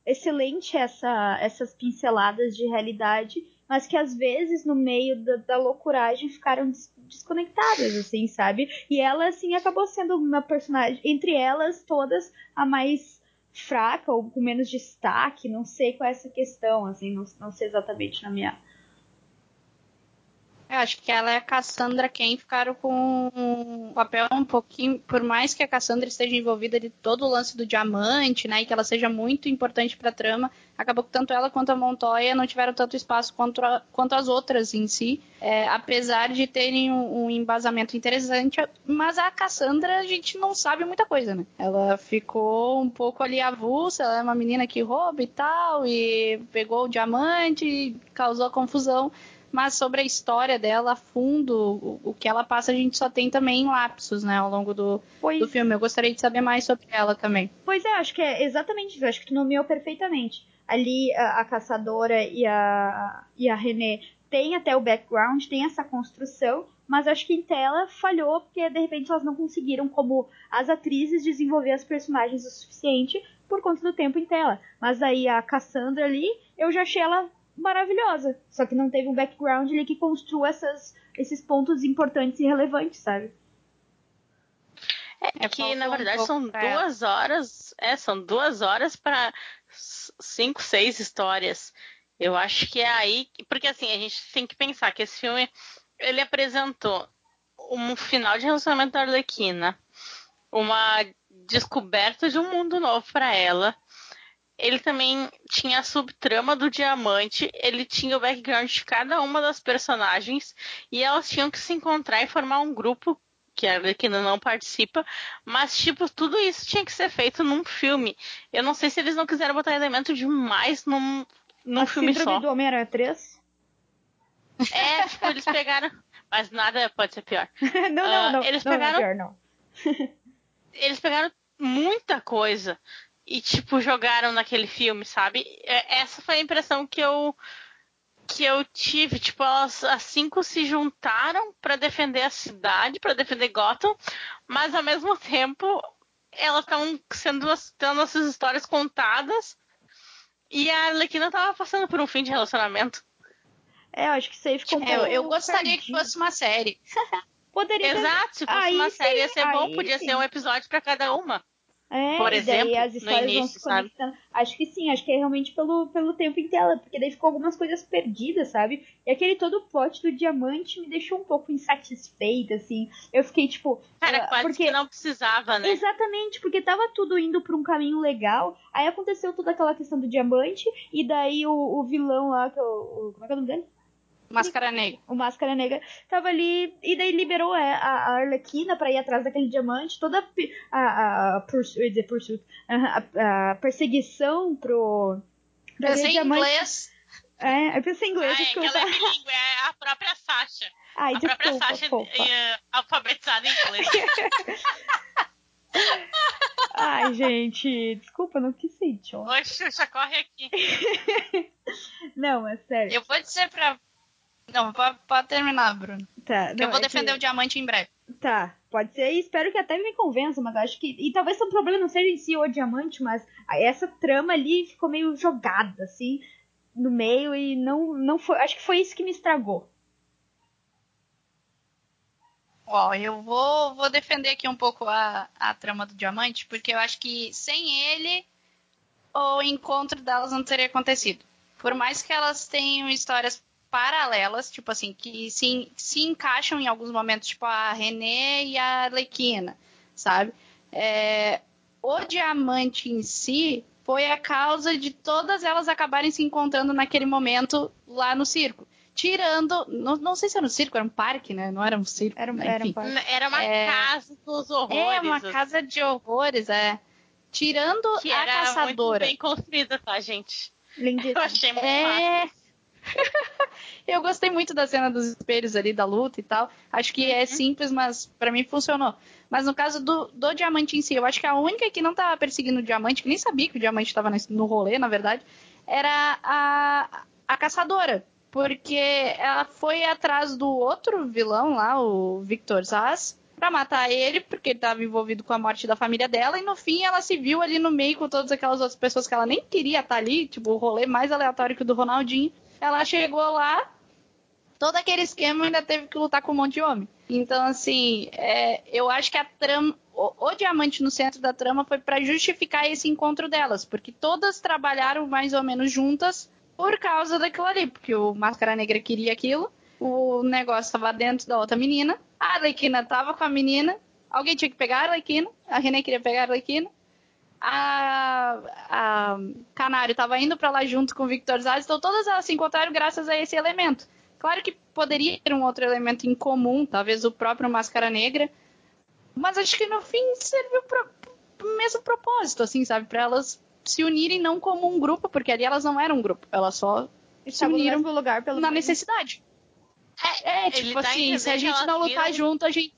excelente essa, essas pinceladas de realidade, mas que às vezes no meio da, da loucuragem ficaram des desconectadas, assim, sabe? E ela, assim, acabou sendo uma personagem, entre elas todas, a mais fraca ou com menos destaque, não sei qual é essa questão, assim, não, não sei exatamente na minha. Eu acho que ela é a Cassandra quem ficaram com um papel um pouquinho, por mais que a Cassandra esteja envolvida de todo o lance do diamante, né, e que ela seja muito importante para a trama, acabou que tanto ela quanto a Montoya não tiveram tanto espaço quanto, a, quanto as outras em si, é, apesar de terem um, um, embasamento interessante, mas a Cassandra a gente não sabe muita coisa, né? Ela ficou um pouco ali avulsa, ela é uma menina que rouba e tal, e pegou o diamante, causou confusão, mas sobre a história dela a fundo, o, o, que ela passa, a gente só tem também lapsos, né, ao longo do, do filme. Eu gostaria de saber mais sobre ela também. Pois é, acho que é exatamente isso. Acho que tu nomeou perfeitamente. Ali a, a caçadora e a, e a René tem até o background, tem essa construção, mas acho que em tela falhou porque de repente elas não conseguiram, como as atrizes, desenvolver as personagens o suficiente por conta do tempo em tela. Mas daí a Cassandra ali, eu já achei ela maravilhosa. Só que não teve um background ali que construa essas, esses pontos importantes e relevantes, sabe? É, é que na verdade um são duas horas. É, são duas horas para cinco, seis histórias. Eu acho que é aí. Porque assim, a gente tem que pensar que esse filme ele apresentou um final de relacionamento da Arlequina, uma descoberta de um mundo novo para ela ele também tinha a subtrama do diamante, ele tinha o background de cada uma das personagens e elas tinham que se encontrar e formar um grupo que a Arlequina não participa, mas tipo, tudo isso tinha que ser feito num filme. Eu não sei se eles não quiseram botar elemento demais num, num a filme só. do Homem-Aranha 3? É, tipo, eles pegaram. Mas nada pode ser pior. não, não, uh, não. Eles não, pegaram. Não é pior, não. eles pegaram muita coisa e, tipo, jogaram naquele filme, sabe? É, essa foi a impressão que eu que eu tive, tipo, elas as cinco se juntaram para defender a cidade, para defender Gotham, mas ao mesmo tempo elas estão sendo tendo essas histórias contadas e a Arlequina tava passando por um fim de relacionamento. É, eu acho que isso aí ficou um é, eu, gostaria perdido. que fosse uma série. Poderia Exato, se fosse aí uma série ia ser bom, podia sim. ser um episódio para cada uma. É, Por exemplo, as histórias início, vão se conectando. Sabe? Acho que sim, acho que é realmente pelo, pelo tempo em tela, porque daí ficou algumas coisas perdidas, sabe? E aquele todo plot do diamante me deixou um pouco insatisfeita, assim. Eu fiquei tipo. Cara, uh, quase porque... que não precisava, né? Exatamente, porque tava tudo indo pra um caminho legal. Aí aconteceu toda aquela questão do diamante, e daí o, o vilão lá, que é o. Como é que é o nome dele? Máscara Negra. O Máscara Negra tava ali e daí liberou é, a, a Arlequina pra ir atrás daquele diamante. Toda a, a, a, pursuit, pursuit, a, a, perseguição pro. pro pensei em inglês. É, eu pensei em inglês. Ah, é, desculpa. ela é bilíngue, é a própria Sasha. Ai, a desculpa, própria Sasha é, alfabetizada em inglês. Ai, gente, desculpa, não quis ser idiota. Xuxa, corre aqui. não, é sério. Eu vou dizer pra não, pode, terminar, Bruno. Tá. Não, eu vou é defender que... o diamante em breve. Tá, pode ser. E espero que até me convença, mas acho que. E talvez o problema não seja em si o diamante, mas essa trama ali ficou meio jogada, assim, no meio e não, não foi. Acho que foi isso que me estragou. Ó, eu vou, vou defender aqui um pouco a, a trama do diamante, porque eu acho que sem ele o encontro delas não teria acontecido. Por mais que elas tenham histórias paralelas, tipo assim, que se, se encaixam em alguns momentos, tipo a René e a Arlequina, sabe? É, o diamante em si foi a causa de todas elas acabarem se encontrando naquele momento lá no circo. Tirando, não, não sei se era um circo, era um parque, né? Não era um circo. Era, era um parque. Era uma É. casa dos horrores. É uma assim, casa de horrores, é. Tirando que a era caçadora. muito bem construída, tá, gente? Lindíssimo. Eu achei muito. É. eu gostei muito da cena dos espelhos ali, da luta e tal. Acho que é simples, mas pra mim funcionou. Mas no caso do, do diamante em si, eu acho que a única que não tava perseguindo o diamante, que nem sabia que o diamante tava nesse- no rolê, na verdade, era a, a caçadora. Porque ela foi atrás do outro vilão lá, o Victor Zaz, pra matar ele, porque ele tava envolvido com a morte da família dela, e no fim ela se viu ali no meio com todas aquelas outras pessoas que ela nem queria estar ali, tipo, o rolê mais aleatório que o do Ronaldinho. Ela chegou lá, todo aquele esquema ainda teve que lutar com um monte de homem. Então, assim, é, eu acho que a trama. O, o diamante no centro da trama foi pra justificar esse encontro delas, porque todas trabalharam mais ou menos juntas por causa daquilo ali, porque o Máscara Negra queria aquilo, o negócio estava dentro da outra menina, a Arlequina tava com a menina, alguém tinha que pegar a Arlequina, a René queria pegar a Arlequina, a, a Canário tava indo pra lá junto com o Victor Zaz, então todas elas se encontraram graças a esse elemento. Claro que poderia ter um outro elemento em comum, talvez o próprio Máscara Negra, mas acho que no fim serviu para o mesmo propósito, assim, sabe? Para elas se unirem não como um grupo, porque ali elas não eram um grupo, elas só se Estavam no uniram mesmo lugar pelo na necessidade. É, ele tipo a assim, se a gente não lutar viram- junto, a gente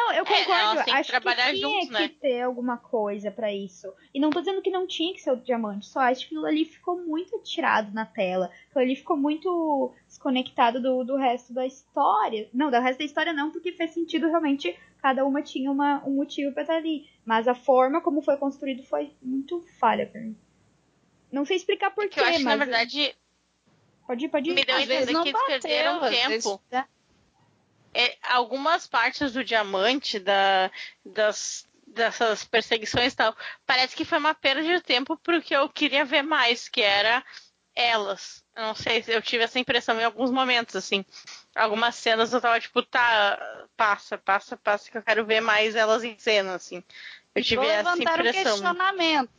Não, eu É, concordo. têm que acho trabalhar que tinha juntos, que né? ter alguma coisa pra isso. E não tô dizendo que não tinha que ser o diamante, só acho que aquilo ali ficou muito tirado na tela. Aquilo ali ficou muito desconectado do, do resto da história. Não, do resto da história não, porque fez sentido realmente. Cada uma tinha uma, um motivo pra estar ali. Mas a forma como foi construído foi muito falha pra mim. Não sei explicar Que porquê, eu acho que, mas. na verdade, Pode ir, pode ir. me deu a entender não que eles perderam tempo. vezes, né? É, algumas partes do diamante, da, das, dessas perseguições e tal, parece que foi uma perda de tempo porque eu queria ver mais, que era elas. Eu não sei, eu tive essa impressão em alguns momentos, assim. Algumas cenas eu tava tipo, tá, passa, passa, passa, que eu quero ver mais elas em cena, assim. Eu tive Vou essa levantar impressão. questionamento.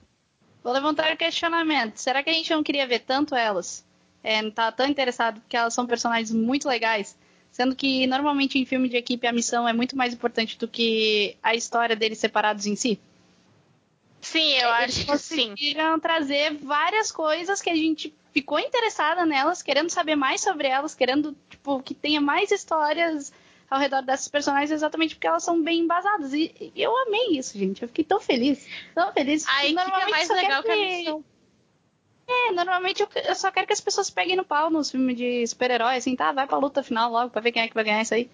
Vou levantar um questionamento. Será que a gente não queria ver tanto elas? É, não tá tão interessado porque elas são personagens muito legais. Sendo que normalmente em filme de equipe a missão é muito mais importante do que a história deles separados em si. Sim, eu Eles acho que sim. conseguiram trazer várias coisas que a gente ficou interessada nelas, querendo saber mais sobre elas, querendo tipo, que tenha mais histórias ao redor dessas personagens, exatamente porque elas são bem embasadas. E, eu amei isso, gente. Eu fiquei tão feliz. Tão feliz. A equipe é mais legal que a missão. É, normalmente eu, eu só quero que as pessoas peguem no pau nos filmes de super-herói, assim, tá? Vai pra luta final logo pra ver quem é que vai ganhar isso aí.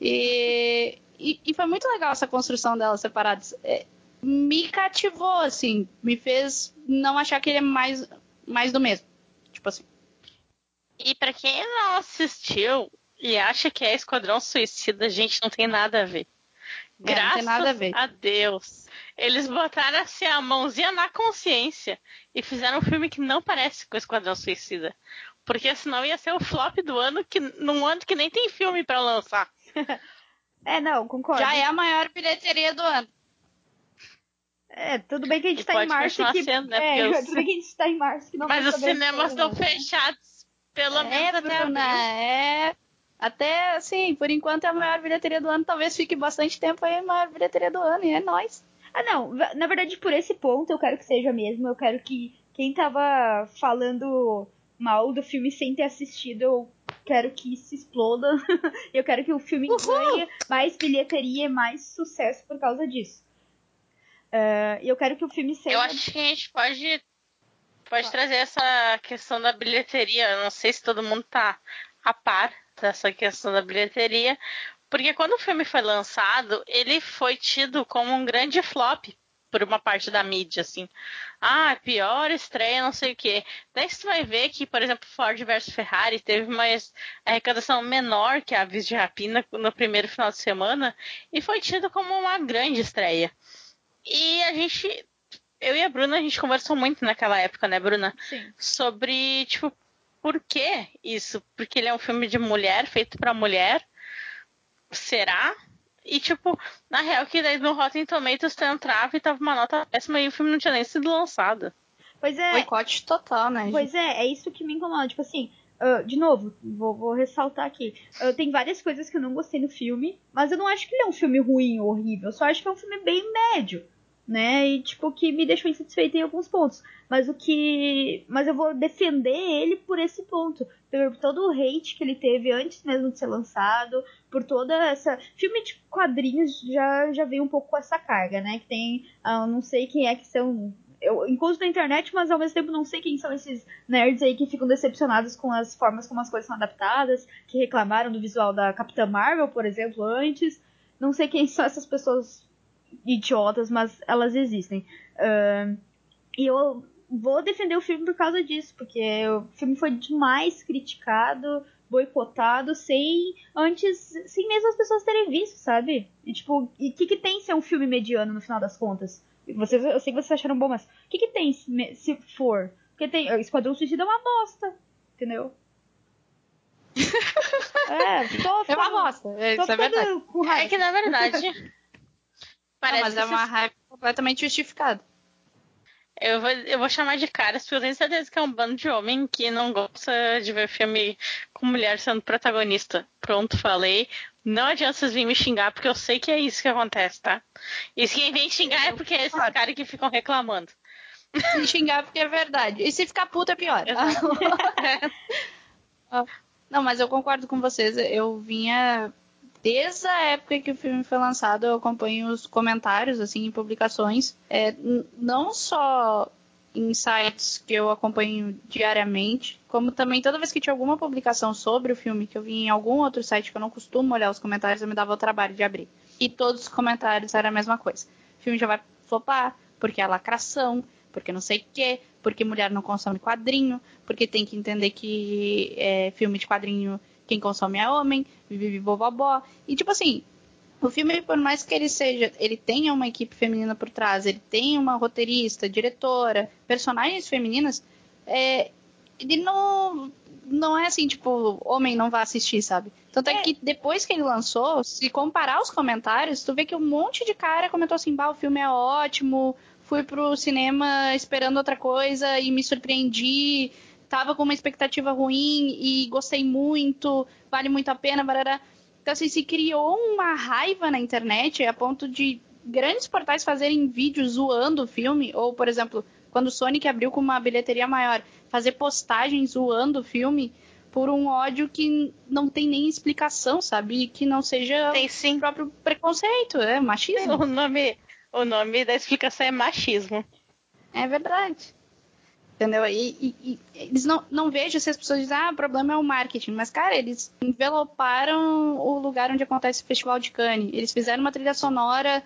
E, e, e foi muito legal essa construção delas separadas. É, me cativou, assim, me fez não achar que ele é mais, mais do mesmo. Tipo assim. E pra quem não assistiu e acha que é Esquadrão Suicida, gente, não tem nada a ver. É, Graças a ver. Deus. Eles botaram assim a mãozinha na consciência e fizeram um filme que não parece com Esquadrão Suicida. Porque senão ia ser o flop do ano, que, num ano que nem tem filme pra lançar. É, não, concordo. Já é a maior bilheteria do ano. É, tudo bem que a gente E tá em março que... sendo, né, É, tudo bem que a gente tá em março que não Mas os cinemas estão fechados. Pelo É, menos até Bruna, abril. é. Até, assim, por enquanto é a maior bilheteria do ano. Talvez fique bastante tempo aí a maior bilheteria do ano. E é nóis. Ah, não. Na verdade, por esse ponto, eu quero que seja mesmo. Eu quero que quem tava falando mal do filme sem ter assistido, eu quero que isso exploda. eu quero que o filme ganhe mais bilheteria e mais sucesso por causa disso. E eu quero que o filme seja. Eu acho que a gente pode, pode trazer essa questão da bilheteria. Eu não sei se todo mundo tá a par dessa questão da bilheteria. Porque quando o filme foi lançado, ele foi tido como um grande flop por uma parte da mídia, assim. Ah, pior estreia, não sei o quê. Daí você vai ver que, por exemplo, Ford versus Ferrari teve uma arrecadação menor que a Aves de Rapina no primeiro final de semana e foi tido como uma grande estreia. E a gente, eu e a Bruna, a gente conversou muito naquela época, né, Bruna? Sim. Sobre, tipo, por que isso? Porque ele é um filme de mulher, feito para mulher. Será? E, tipo, na real, que daí no Rotten Tomatoes tu entrava e tava uma nota péssima e o filme não tinha nem sido lançado. Pois é. Boicote total, né? Pois é, é isso que me incomoda. Tipo assim, uh, de novo, vou, vou ressaltar aqui. Uh, tem várias coisas que eu não gostei no filme, mas eu não acho que ele é um filme ruim ou horrível. Eu só acho que é um filme bem médio né? E tipo que me deixou insatisfeita em alguns pontos. Mas o que, mas eu vou defender ele por esse ponto, por todo o hate que ele teve antes mesmo de ser lançado, por toda essa filme de quadrinhos já já veio um pouco com essa carga, né? Que tem, ah, não sei quem é que são eu encontro na internet, mas ao mesmo tempo não sei quem são esses nerds aí que ficam decepcionados com as formas como as coisas são adaptadas, que reclamaram do visual da Capitã Marvel, por exemplo, antes. Não sei quem são essas pessoas idiotas, mas elas existem. Uh, e eu vou defender o filme por causa disso, porque o filme foi demais criticado, boicotado, sem antes, sem mesmo as pessoas terem visto, sabe? E tipo, o que, que tem ser um filme mediano no final das contas? Vocês, eu sei que vocês acharam bom, mas o que, que tem se, se for? Porque tem. Esquadrão Suicida é uma bosta, entendeu? é, tô, é uma bosta. É, isso é verdade. É que na verdade. Parece não, mas é uma raiva completamente justificada. Eu vou, eu vou chamar de caras, porque eu tenho certeza que é um bando de homem que não gosta de ver filme com mulher sendo protagonista. Pronto, falei. Não adianta vocês virem me xingar, porque eu sei que é isso que acontece, tá? E quem vem xingar é porque é esses caras que ficam reclamando. Se xingar porque é verdade. E se ficar puta é pior. não, mas eu concordo com vocês. Eu vinha desde a época que o filme foi lançado, eu acompanho os comentários, assim, em publicações. É, não só em sites que eu acompanho diariamente, como também toda vez que tinha alguma publicação sobre o filme, que eu vi em algum outro site que eu não costumo olhar os comentários, eu me dava o trabalho de abrir. E todos os comentários eram a mesma coisa. O filme já vai flopar, porque é lacração, porque não sei o quê, porque mulher não consome quadrinho, porque tem que entender que é, filme de quadrinho quem consome é homem, vive bobobó. E tipo assim, o filme, por mais que ele seja, ele tenha uma equipe feminina por trás, ele tem uma roteirista, diretora, personagens femininas, é, ele não não é assim, tipo, homem não vai assistir, sabe? Tanto é. é. que depois que ele lançou, se comparar os comentários, tu vê que um monte de cara comentou assim, bah, o filme é ótimo, fui pro cinema esperando outra coisa e me surpreendi, tava com uma expectativa ruim e gostei muito, vale muito a pena, barará. Então, assim, se criou uma raiva na internet a ponto de grandes portais fazerem vídeos zoando o filme, ou, por exemplo, quando o Sonic abriu com uma bilheteria maior, fazer postagens zoando o filme por um ódio que não tem nem explicação, sabe? Que não seja tem, sim. o próprio preconceito, é machismo. O nome, o nome da explicação é machismo. É verdade. Entendeu? E, e, e, eles não, não vejam se as pessoas dizem, ah, o problema é o marketing. Mas, cara, eles enveloparam o lugar onde acontece o Festival de Cannes. Eles fizeram uma trilha sonora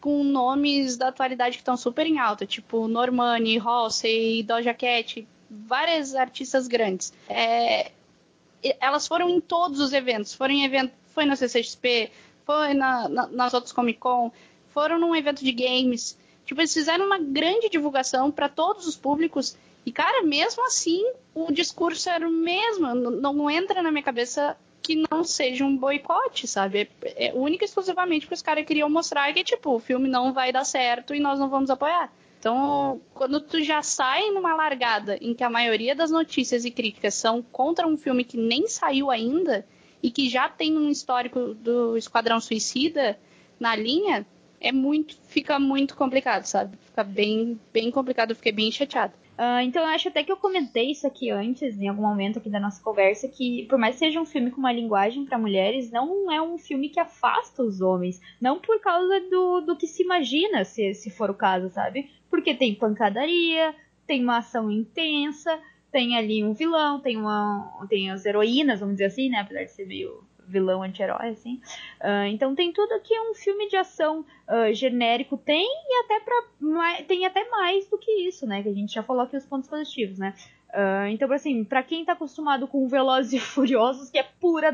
com nomes da atualidade que estão super em alta, tipo Normani, Halsey, Doja Cat, várias artistas grandes. É, elas foram em todos os eventos. Foram em evento, foi na CCXP, foi na, na, nas outras Comic Con, foram num evento de games. Tipo, eles fizeram uma grande divulgação para todos os públicos e, cara, mesmo assim, o discurso era o mesmo. Não, não entra na minha cabeça que não seja um boicote, sabe? É, é única e exclusivamente porque os caras queriam mostrar que, tipo, o filme não vai dar certo e nós não vamos apoiar. Então, quando tu já sai numa largada em que a maioria das notícias e críticas são contra um filme que nem saiu ainda e que já tem um histórico do Esquadrão Suicida na linha, é muito, fica muito complicado, sabe? Fica bem, bem complicado, eu fiquei bem chateado. Uh, então eu acho até que eu comentei isso aqui antes, em algum momento aqui da nossa conversa, que por mais que seja um filme com uma linguagem para mulheres, não é um filme que afasta os homens. Não por causa do, do que se imagina, se, se for o caso, sabe? Porque tem pancadaria, tem uma ação intensa, tem ali um vilão, tem uma. tem as heroínas, vamos dizer assim, né? Apesar de ser meio vilão anti-herói, assim. Uh, então tem tudo que um filme de ação uh, genérico tem e até pra, tem até mais do que isso, né? Que a gente já falou aqui os pontos positivos, né? Uh, então, assim, para quem tá acostumado com Velozes e Furiosos, que é pura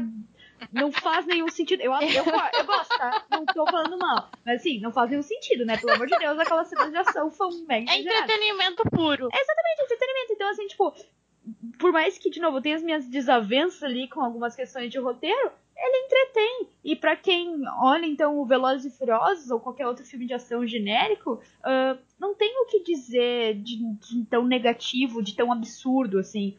não faz nenhum sentido. Eu, eu, eu, gosto, tá? Não tô falando mal. Mas assim, não faz nenhum sentido, né? Pelo amor de Deus, aquelas cenas de ação são mega É entretenimento puro. É exatamente, entretenimento. Então, assim, tipo, por mais que, de novo, eu tenha as minhas desavenças ali com algumas questões de roteiro, ele entretém. E para quem olha, então, o Velozes e Furiosos ou qualquer outro filme de ação genérico, uh, não tem o que dizer de, de tão negativo, de tão absurdo, assim.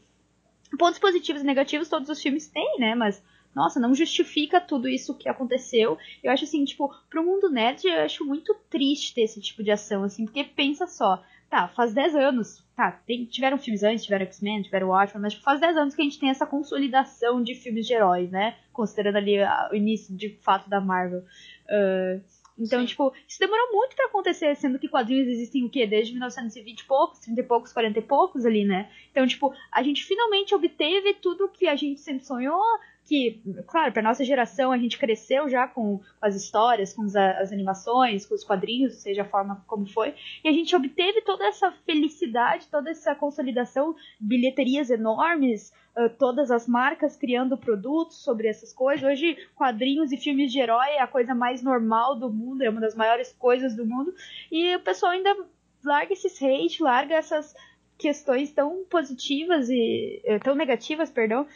Pontos positivos e negativos todos os filmes têm, né? Mas nossa, não justifica tudo isso que aconteceu. Eu acho assim, tipo, pro mundo nerd, eu acho muito triste ter esse tipo de ação, assim, porque pensa só, tá, faz 10 anos, tá, tem, tiveram filmes antes, tiveram X-Men, tiveram Watchmen, mas tipo, faz 10 anos que a gente tem essa consolidação de filmes de heróis, né? Considerando ali a, o início de fato da Marvel. Uh, então, Sim. tipo, isso demorou muito para acontecer, sendo que quadrinhos existem o quê? Desde 1920 e poucos, 30 e poucos, 40 e poucos ali, né? Então, tipo, a gente finalmente obteve tudo que a gente sempre sonhou, que, claro, para nossa geração a gente cresceu já com as histórias, com as, animações, com os quadrinhos, seja a forma como foi, e a gente obteve toda essa felicidade, toda essa consolidação, bilheterias enormes, todas as marcas criando produtos sobre essas coisas. Hoje, quadrinhos e filmes de herói é a coisa mais normal do mundo, é uma das maiores coisas do mundo, e o pessoal ainda larga esses hate, larga essas questões tão positivas e eh, tão negativas, perdão,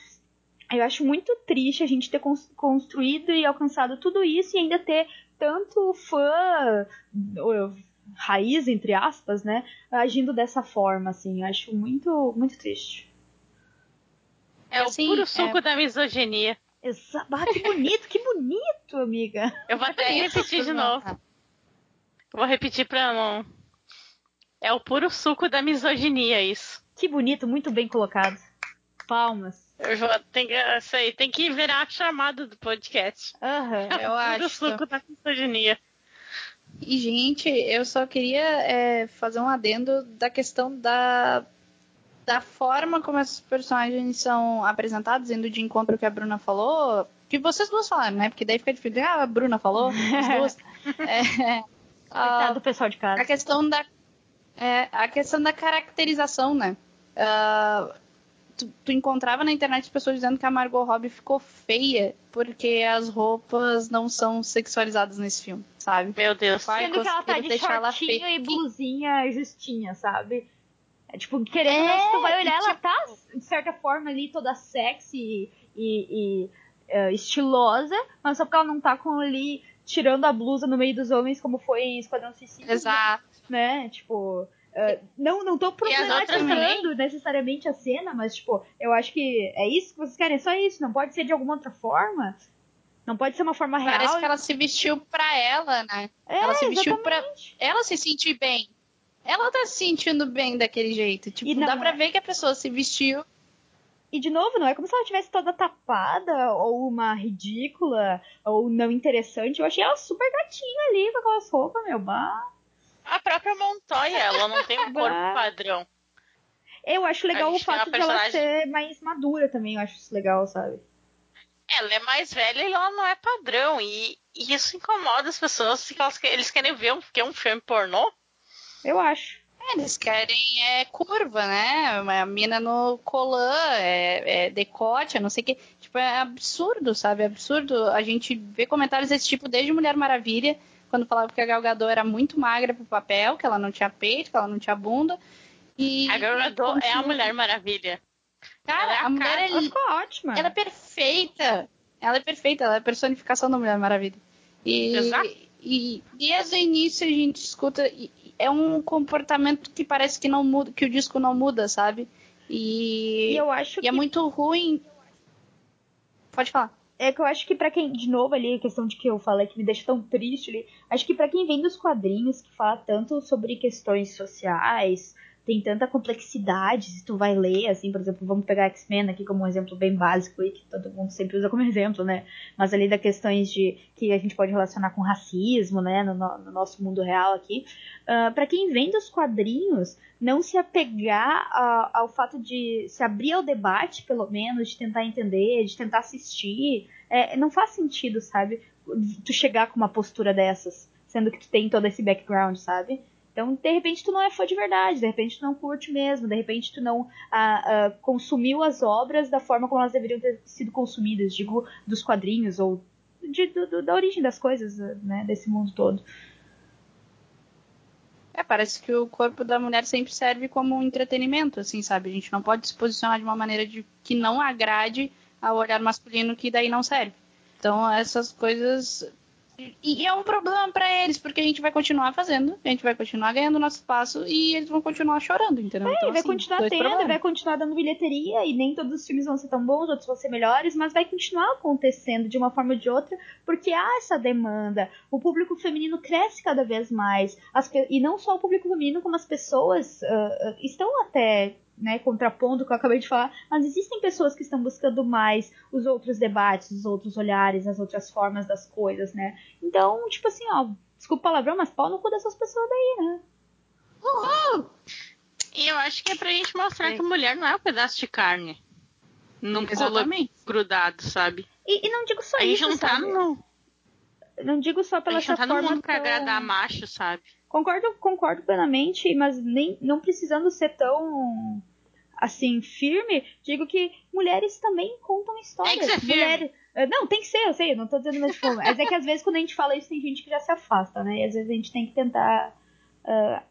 eu acho muito triste a gente ter construído e alcançado tudo isso e ainda ter tanto fã raiz entre aspas, né, agindo dessa forma assim. Eu acho muito muito triste. É o puro suco é... da misoginia. Exato. Ah, que bonito, que bonito, amiga. Eu vou até repetir de novo. vou repetir pra não. É o puro suco da misoginia, isso. Que bonito, muito bem colocado. Palmas. Eu vou, tem, sei, tem que virar a chamada do podcast. Aham, uhum, eu acho. O suco da misoginia. E, gente, eu só queria é, fazer um adendo da questão da, da forma como esses personagens são apresentados, indo de encontro que a Bruna falou. Que vocês duas falaram, né? Porque daí fica difícil. Ah, a Bruna falou, as duas. é, Coitado do pessoal de casa. A questão da, é, a questão da caracterização, né? Uh, tu, tu, encontrava na internet pessoas dizendo que a Margot Robbie ficou feia porque as roupas não são sexualizadas nesse filme, sabe? Meu Deus. Sendo que ela tá de shortinho e blusinha justinha, sabe? É, tipo, querendo é, ou tu vai olhar, ela tipo... tá, de certa forma, ali toda sexy e, e uh, estilosa, mas só porque ela não tá com ali tirando a blusa no meio dos homens, como foi em Esquadrão Suicida. Exato. Né? Tipo, Uh, não, não tô problematizando necessariamente a cena, mas, tipo, eu acho que é isso que vocês querem, é só isso. Não pode ser de alguma outra forma. Não pode ser uma forma real. Parece que ela se vestiu pra ela, né? É, ela se vestiu exatamente. pra ela se sentir bem. Ela tá se sentindo bem daquele jeito. Tipo, dá pra é... ver que a pessoa se vestiu. E de novo, não é como se ela tivesse toda tapada, ou uma ridícula, ou não interessante. Eu achei ela super gatinha ali com aquelas roupas, meu. Bah. A própria Montoya, ela não tem um corpo padrão. Eu acho legal o fato de ela ser mais madura também, eu acho isso legal, sabe? Ela é mais velha e ela não é padrão. E, e isso incomoda as pessoas porque elas, eles querem ver um, que é um filme pornô. Eu acho. É, eles querem é, curva, né? A mina no colã, é, é decote, não sei o que. Tipo, é absurdo, sabe? É absurdo. A gente vê comentários desse tipo desde Mulher Maravilha quando falava que a Gal Gadot era muito magra pro papel, que ela não tinha peito, que ela não tinha bunda. E a Gal Gadot continua... é a Mulher Maravilha. Cara, é a, a mulher cara. ela ficou ótima. Ela é perfeita. Ela é perfeita, ela é a personificação da Mulher Maravilha. E, Exato. E desde o início a gente escuta. É um comportamento que parece que não muda, que o disco não muda, sabe? E, e eu acho e que... é muito ruim. Pode falar é que eu acho que para quem, de novo ali, a questão de que eu falei que me deixa tão triste ali, acho que para quem vem dos quadrinhos, que fala tanto sobre questões sociais, tem tanta complexidade, se tu vai ler, assim, por exemplo, vamos pegar X-Men aqui como um exemplo bem básico e que todo mundo sempre usa como exemplo, né? Mas ali da questões de que a gente pode relacionar com racismo, né, no, no nosso mundo real aqui, uh, ah, para quem vem dos quadrinhos, não se apegar ao fato de se abrir ao debate, pelo menos, de tentar entender, de tentar assistir, É, não faz sentido, sabe? Tu chegar com uma postura dessas, sendo que tu tem todo esse background, sabe? Então, de repente, tu não é fã de verdade, de repente, tu não curte mesmo, de repente, tu não ah, ah, consumiu as obras da forma como elas deveriam ter sido consumidas, digo, dos quadrinhos ou de, do, da origem das coisas, né, desse mundo todo. É, parece que o corpo da mulher sempre serve como um entretenimento, assim, sabe? A gente não pode se posicionar de uma maneira de que não agrade ao olhar masculino que daí não serve. Então, essas coisas e é um problema para eles, porque a gente vai continuar fazendo, a gente vai continuar ganhando nosso espaço e eles vão continuar chorando, entendeu? É, então, vai assim, continuar tendo, problemas. vai continuar dando bilheteria e nem todos os filmes vão ser tão bons, outros vão ser melhores, mas vai continuar acontecendo de uma forma ou de outra, porque há essa demanda. O público feminino cresce cada vez mais. As, e não só o público feminino, como as pessoas uh, estão até né, contrapondo o que eu acabei de falar, mas existem pessoas que estão buscando mais os outros debates, os outros olhares, as outras formas das coisas, né? Então, tipo assim, ó, desculpa o palavrão, mas pau no cu dessas pessoas daí, né? Uhul! E eu acho que é pra gente mostrar é. que a mulher não é um pedaço de carne. Num Exatamente. grudado, sabe? E, e, não digo só a isso, gente não tá no... Não digo só pela a gente não tá no mundo pra tão... agradar macho, sabe? Concordo, concordo plenamente, mas nem não precisando ser tão assim firme, digo que mulheres também contam histórias. Tem que ser mulheres, eh, não, tem que ser, eu sei, eu não tô dizendo mais tipo, mas é que às vezes quando a gente fala isso tem gente que já se afasta, né? E às vezes a gente tem que tentar uh,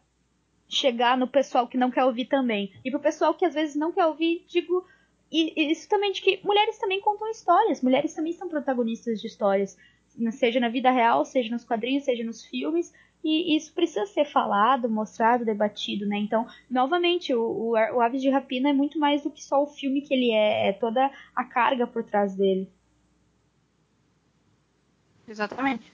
chegar no pessoal que não quer ouvir também. E pro pessoal que às vezes não quer ouvir, digo e, isso também de que mulheres também contam histórias, mulheres também são protagonistas de histórias, seja na vida real, seja nos quadrinhos, seja nos filmes, e isso precisa ser falado, mostrado, debatido, né? Então, novamente, o, o, o Aves de Rapina é muito mais do que só o filme que ele é, é toda a carga por trás dele. Exatamente.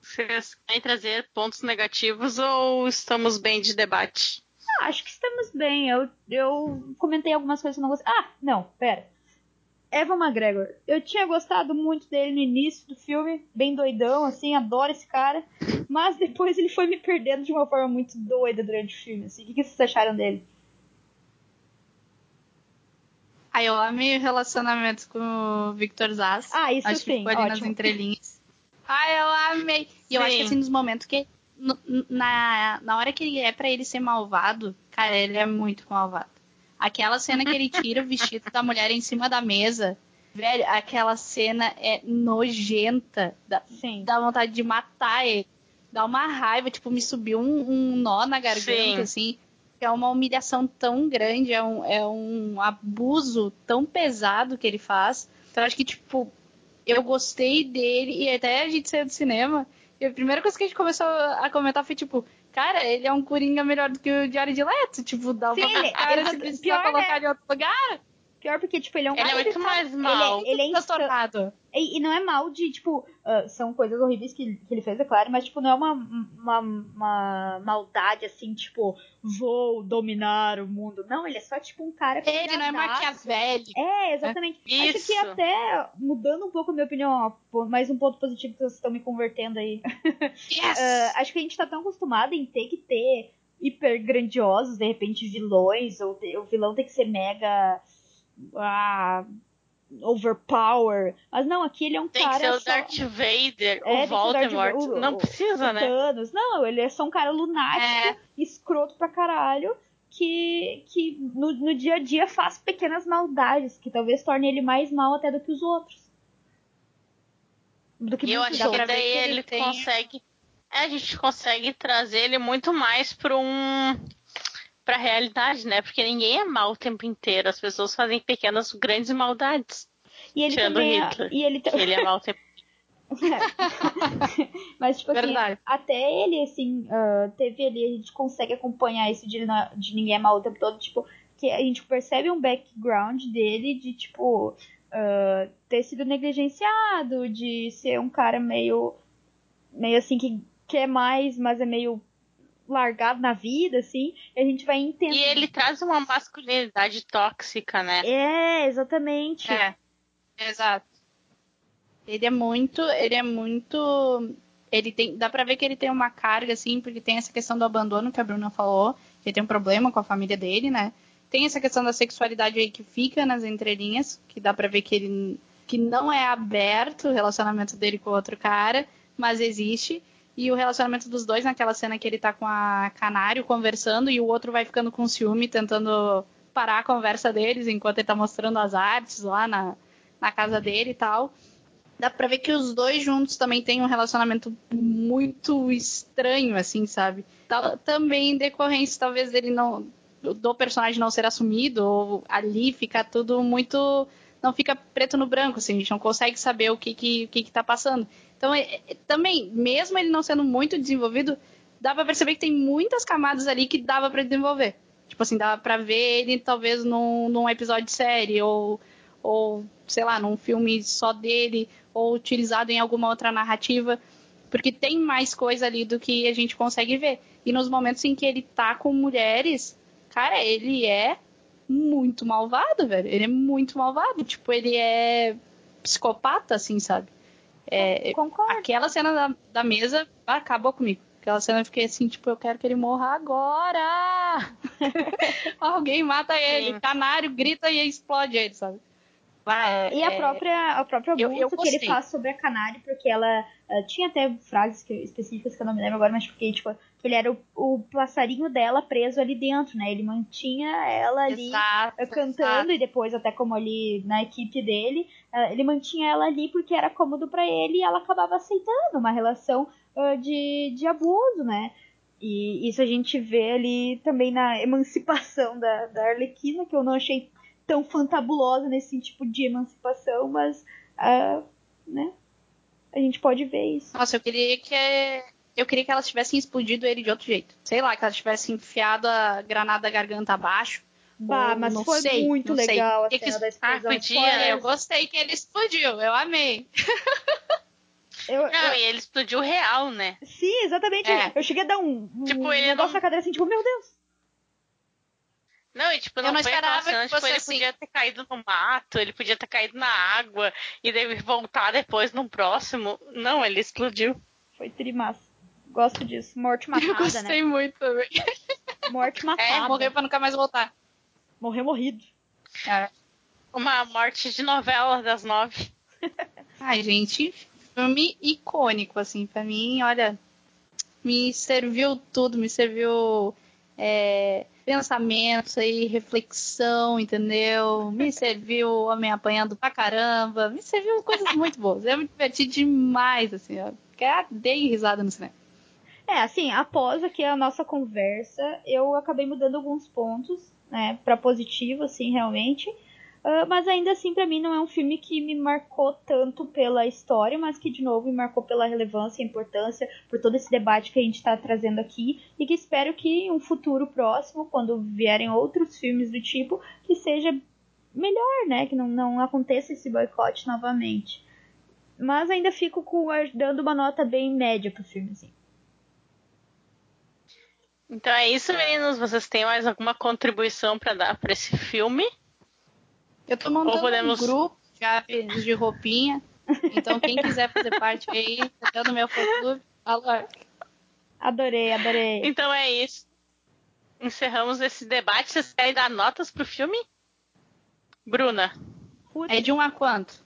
Vocês querem trazer pontos negativos ou estamos bem de debate? Ah, acho que estamos bem. Eu, eu comentei algumas coisas que eu não gostei. Ah, não, pera. Evan McGregor. Eu tinha gostado muito dele no início do filme, bem doidão, assim, adoro esse cara. Mas depois ele foi me perdendo de uma forma muito doida durante o filme, assim. O que, vocês acharam dele? Ah, eu amei relacionamentos com o Victor Zass. Ah, isso acho sim, que ficou ali ótimo. nas entrelinhas. Ah, eu amei. E eu acho que assim, nos momentos que. Na, na hora que ele é para ele ser malvado, cara, ele é muito malvado. Aquela cena que ele tira o vestido da mulher em cima da mesa. Velho, aquela cena é nojenta. Dá, Sim. dá vontade de matar ele. Dá uma raiva, tipo, me subiu um, um nó na garganta, Sim. assim. É uma humilhação tão grande, é um, é um abuso tão pesado que ele faz. Então, acho que, tipo, eu gostei dele e até a gente saiu do cinema. E a primeira coisa que a gente começou a comentar foi, tipo, Cara, ele é um Coringa melhor do que o Diário de Leto. Tipo, dá uma Sim, cara se precisa pior, colocar né? em outro lugar. Pior porque, tipo, ele é um Ele é muito mais mal. Ele, é, ele é. E, e, não é mal de, tipo, uh, são coisas horríveis que, que, ele fez, é claro, mas, tipo, não é uma, uma, uma, maldade assim, tipo, vou dominar o mundo. Não, ele é só, tipo, um cara. Ele não é maquiavélico. É, exatamente. É. Acho que até, mudando um pouco a minha opinião, ó, mais um ponto positivo que vocês estão me convertendo aí. Yes. uh, acho que a gente tá tão acostumado em ter que ter hiper grandiosos, de repente, vilões, ou o vilão tem que ser mega ah, overpower. Mas não, aqui ele é um tem cara. Tem que ser o só... Darth Vader, é, o Voldemort. O, não precisa, né? Thanos. Não, ele é só um cara lunático, é. escroto pra caralho. Que, que no, no dia a dia faz pequenas maldades, que talvez torne ele mais mal até do que os outros. Do que e eu acho que daí ele, ele tem... consegue. É, a gente consegue trazer ele muito mais para um pra realidade, né? Porque ninguém é mal o tempo inteiro. As pessoas fazem pequenas, grandes maldades. E ele tirando também Hitler. É, e ele, ele é mal o tempo Mas, tipo Verdade. assim, até ele, assim, uh, teve ali, a gente consegue acompanhar isso de, de ninguém é mal o tempo todo, tipo, que a gente percebe um background dele de, tipo, uh, ter sido negligenciado, de ser um cara meio, meio assim, que quer mais, mas é meio largado na vida, assim, e a gente vai entender. E ele traz uma masculinidade tóxica, né? É, exatamente. É, exato. Ele é muito, ele é muito, ele tem, dá pra ver que ele tem uma carga, assim, porque tem essa questão do abandono que a Bruna falou, que ele tem um problema com a família dele, né? Tem essa questão da sexualidade aí que fica nas entrelinhas, que dá pra ver que ele que não é aberto o relacionamento dele com outro cara, mas existe. E o relacionamento dos dois naquela cena que ele tá com a Canário conversando e o outro vai ficando com ciúme, tentando parar a conversa deles enquanto ele tá mostrando as artes lá na, na casa dele e tal. Dá pra ver que os dois juntos também têm um relacionamento muito estranho, assim, sabe? Também em decorrência, talvez, dele não. do personagem não ser assumido, ou ali ficar tudo muito. Não fica preto no branco, assim, a gente não consegue saber o que que, o que, que tá passando. Então, é, é, também, mesmo ele não sendo muito desenvolvido, dá pra perceber que tem muitas camadas ali que dava para desenvolver. Tipo assim, dava pra ver ele talvez num, num episódio de série, ou, ou, sei lá, num filme só dele, ou utilizado em alguma outra narrativa. Porque tem mais coisa ali do que a gente consegue ver. E nos momentos em que ele tá com mulheres, cara, ele é muito malvado, velho. Ele é muito malvado. Tipo, ele é psicopata, assim, sabe? É, Concordo. Aquela cena da, da mesa acabou comigo. Aquela cena eu fiquei assim, tipo, eu quero que ele morra agora! Alguém mata ele, Sim. canário grita e explode ele, sabe? É, e a própria, a própria eu, eu que ele faz sobre a Canário, porque ela uh, tinha até frases que, específicas que eu não me lembro agora, mas porque, tipo, ele era o, o passarinho dela preso ali dentro, né? Ele mantinha ela ali exato, uh, cantando exato. e depois até como ali na equipe dele, uh, ele mantinha ela ali porque era cômodo para ele e ela acabava aceitando uma relação de, de abuso, né? E isso a gente vê ali também na emancipação da, da Arlequina, que eu não achei tão fantabulosa nesse tipo de emancipação, mas uh, né, a gente pode ver isso. Nossa, eu queria que eu queria que elas tivessem explodido ele de outro jeito. Sei lá, que elas tivessem enfiado a granada da garganta abaixo. Bah, mas não foi sei, muito não legal sei. a cena da explosão. Ah, podia, eu gostei que ele explodiu, eu amei. Eu, não, eu... e ele explodiu real, né? Sim, exatamente. É. Eu cheguei a dar um, um tipo, ele negócio não... na cadeira assim, tipo, meu Deus. Não, e tipo, não, eu não foi esperava cena, que tipo, ele assim. podia ter caído no mato, ele podia ter caído na água e deve voltar depois num próximo. Não, ele explodiu. Foi trimassa. Gosto disso. Morte matada, eu gostei né? muito também. Morte matada. É, morreu pra nunca mais voltar. Morreu morrido. É. Uma morte de novela das nove. Ai, gente, filme icônico, assim, pra mim, olha, me serviu tudo, me serviu é, pensamentos aí, reflexão, entendeu? Me serviu homem apanhando pra caramba, me serviu coisas muito boas. Eu me diverti demais, assim, ó. Dei risada no cinema. É, assim, após aqui a nossa conversa, eu acabei mudando alguns pontos, né, pra positivo, assim, realmente. Uh, mas ainda assim, para mim, não é um filme que me marcou tanto pela história, mas que, de novo, me marcou pela relevância e importância, por todo esse debate que a gente está trazendo aqui, e que espero que em um futuro próximo, quando vierem outros filmes do tipo, que seja melhor, né? Que não, não aconteça esse boicote novamente. Mas ainda fico com, dando uma nota bem média pro filme, assim. Então é isso, meninos. Vocês têm mais alguma contribuição para dar para esse filme? Eu tô montando podemos... um grupo já de roupinha. Então, quem quiser fazer parte aí, tá no meu futuro, alô. Adorei, adorei. Então é isso. Encerramos esse debate. Vocês querem dar notas pro filme? Bruna. É de 1 a quanto?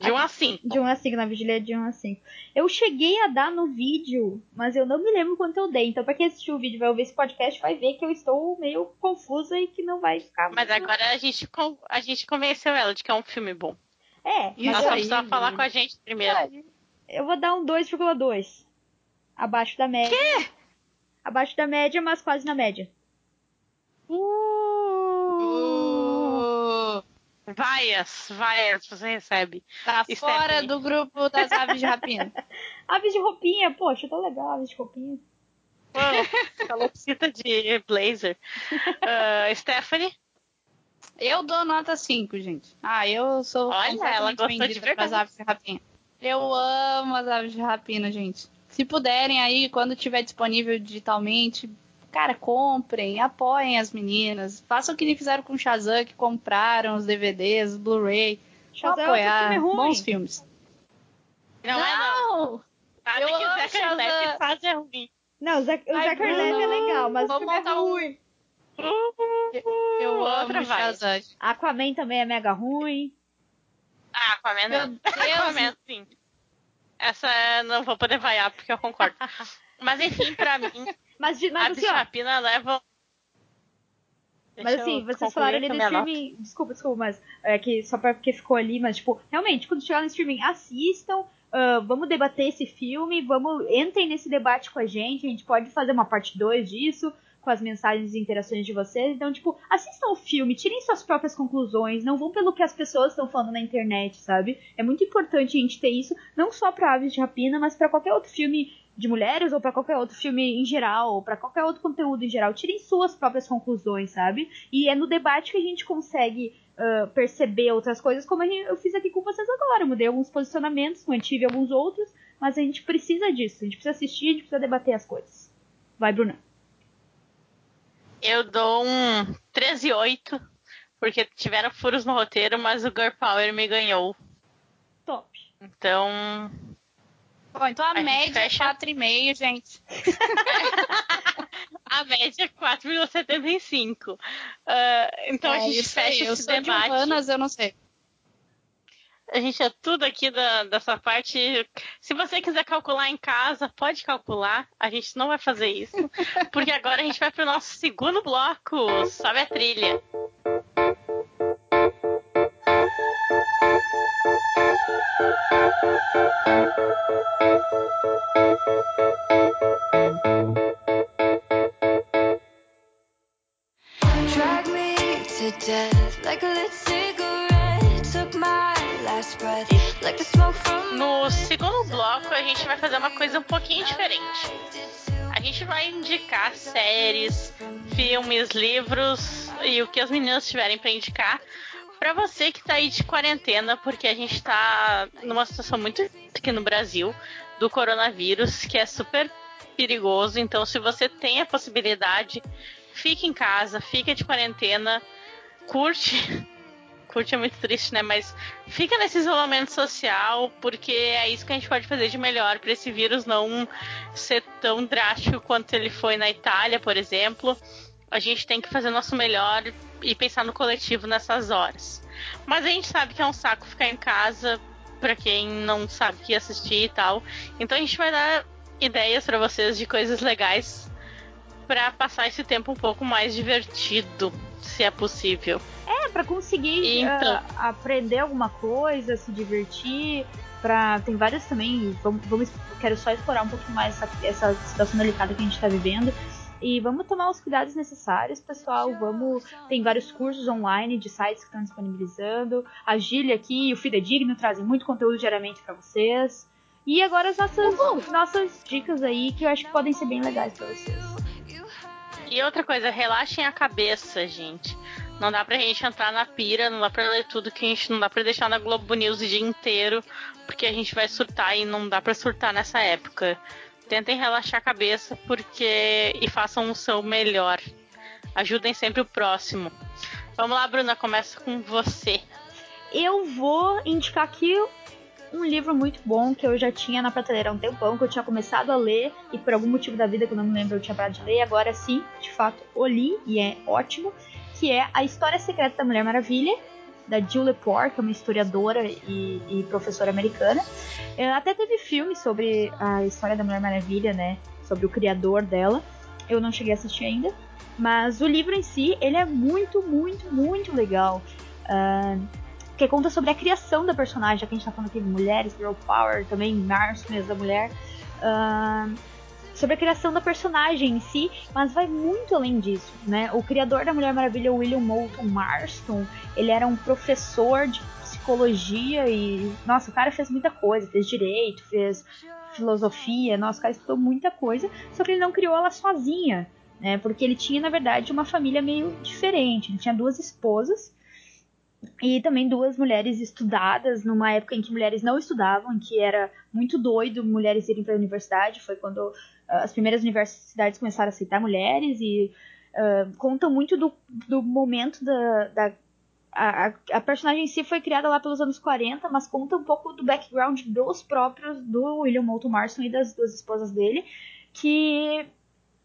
De 1 a 5. De 1 a 5, na vigília é de 1 a 5. Eu cheguei a dar no vídeo, mas eu não me lembro quanto eu dei. Então, pra quem assistiu o vídeo e vai ouvir esse podcast, vai ver que eu estou meio confusa e que não vai ficar Mas muito... agora a gente, a gente convenceu ela de que é um filme bom. É, mas ela só precisa falar com a gente primeiro. Eu vou dar um 2,2. Abaixo da média. Quê? Abaixo da média, mas quase na média. Uh, vaias, vaias, você recebe. Tá Stephanie. fora do grupo das aves de rapina. aves de roupinha, poxa, tão legal, aves de roupinha. Pô, calopsita de blazer. Uh, Stephanie? Eu dou nota 5, gente. Ah, eu sou Olha, ela gostou de pras aves de rapina. Eu amo as aves de rapina, gente. Se puderem aí, quando tiver disponível digitalmente, cara, comprem, apoiem as meninas. Façam o que fizeram com o Shazam, que compraram os DVDs, Blu-ray. Shazam apoiar é um filme ruim. bons filmes. Não, é não. Nada Eu que o Zachary faz é ruim. Não, o Zac- o Zachary Levi é legal, mas o filme é montar um- ruim. Eu Outra amo vai. Shazam. Aquaman também é mega ruim. Ah, Aquaman não. Aquaman, sim. Essa não vou poder vaiar porque eu concordo. Mas enfim, pra mim, Mas, de, mas a assim, bicha ó, rapina leva. Mas Deixa assim, vocês falaram ali do a minha streaming. Desculpa, desculpa, mas é que só porque ficou ali, mas tipo, realmente, quando chegar no streaming, assistam. ah, vamos debater esse filme, vamos entrem nesse debate com a gente, a gente pode fazer uma parte 2 disso, com as mensagens e interações de vocês. Então, tipo, assistam o filme, tirem suas próprias conclusões, não vão pelo que as pessoas estão falando na internet, sabe? É muito importante a gente ter isso, não só pra Aves de Rapina, mas pra qualquer outro filme de mulheres ou pra qualquer outro filme em geral, ou pra qualquer outro conteúdo em geral. Tirem suas próprias conclusões, sabe? E é no debate que a gente consegue ah, perceber outras coisas, como gente- eu fiz aqui com vocês agora. Eu mudei alguns posicionamentos, mantive alguns outros, mas a gente precisa disso. A gente precisa assistir, a gente precisa debater as coisas. Vai, Bruna. Eu dou um 13,8, porque tiveram furos no roteiro, mas o Girl Power me ganhou. Top. Então. Bom, então a, A gente média fecha- é 4,5, gente. A média é 4,75. Ah, então a É gente isso aí, fecha eu esse de debate. humanas, eu não sei. A gente é tudo aqui da, dessa parte. Se você quiser calcular em casa, pode calcular. A gente não vai fazer isso. Porque agora a gente vai pro nosso segundo bloco. Sobe a trilha. Drag No segundo bloco, a gente vai fazer uma coisa um pouquinho diferente. A gente vai indicar séries, filmes, livros e o que as meninas tiverem pra indicar pra você que tá aí de quarentena, porque a gente tá numa situação muito aqui no Brasil do coronavírus, que é super perigoso. Então, se você tem a possibilidade, fique em casa, fique de quarentena, curte. Curte é muito triste, né? Mas fica nesse isolamento social, porque é isso que a gente pode fazer de melhor para esse vírus não ser tão drástico quanto ele foi na Itália, por exemplo. A gente tem que fazer nosso melhor e pensar no coletivo nessas horas. Mas a gente sabe que é um saco ficar em casa para quem não sabe o que assistir e tal. Então a gente vai dar ideias para vocês de coisas legais para passar esse tempo um pouco mais divertido, se é possível. É, pra conseguir Então. ah, aprender alguma coisa, se divertir. Pra... Tem vários também. Vamos, vamos- quero só explorar um pouquinho mais essa, essa situação delicada que a gente tá vivendo. E vamos tomar os cuidados necessários, pessoal. Vamos. Tem vários cursos online de sites que estão disponibilizando. A Gília aqui e o Fidedigno trazem muito conteúdo diariamente pra vocês. E agora as nossas, nossas dicas aí que eu acho que podem ser bem legais pra vocês. E outra coisa, relaxem a cabeça, gente. Não dá pra gente entrar na pira, não dá pra ler tudo que a gente não dá pra deixar na Globo News o dia inteiro, porque a gente vai surtar e não dá pra surtar nessa época. Tentem relaxar a cabeça porque e façam o seu melhor. Ajudem sempre o próximo. Vamos lá, Bruna, começa com você. Eu vou indicar aqui um livro muito bom que eu já tinha na prateleira há um tempão, que eu tinha começado a ler e por algum motivo da vida que eu não me lembro eu tinha parado de ler. Agora sim, de fato, o li e é ótimo. Que é A História Secreta da Mulher Maravilha, da Jill Lepore, que é uma historiadora e, e professora americana. Ela até teve filme sobre a história da Mulher Maravilha, né? Sobre o criador dela. Eu não cheguei a assistir ainda. Mas o livro em si, ele é muito, muito, muito legal. Ah, que conta sobre a criação da personagem, já que a gente tá falando aqui de mulheres, girl power, também março mês da mulher. Ah, sobre a criação da personagem em si, mas vai muito além disso, né? O criador da Mulher Maravilha, William Moulton Marston, ele era um professor de psicologia e, nossa, o cara fez muita coisa, fez direito, fez filosofia, nossa, o cara estudou muita coisa, só que ele não criou ela sozinha, né? Porque ele tinha, na verdade, uma família meio diferente. Ele tinha duas esposas e também duas mulheres estudadas numa época em que mulheres não estudavam, em que era muito doido mulheres irem para a universidade. Foi quando as primeiras universidades começaram a aceitar mulheres e ah, conta muito do, do momento da. da a, a- personagem em si foi criada lá pelos anos 40, mas conta um pouco do background dos próprios, do William Moulton Marston e das duas esposas dele, que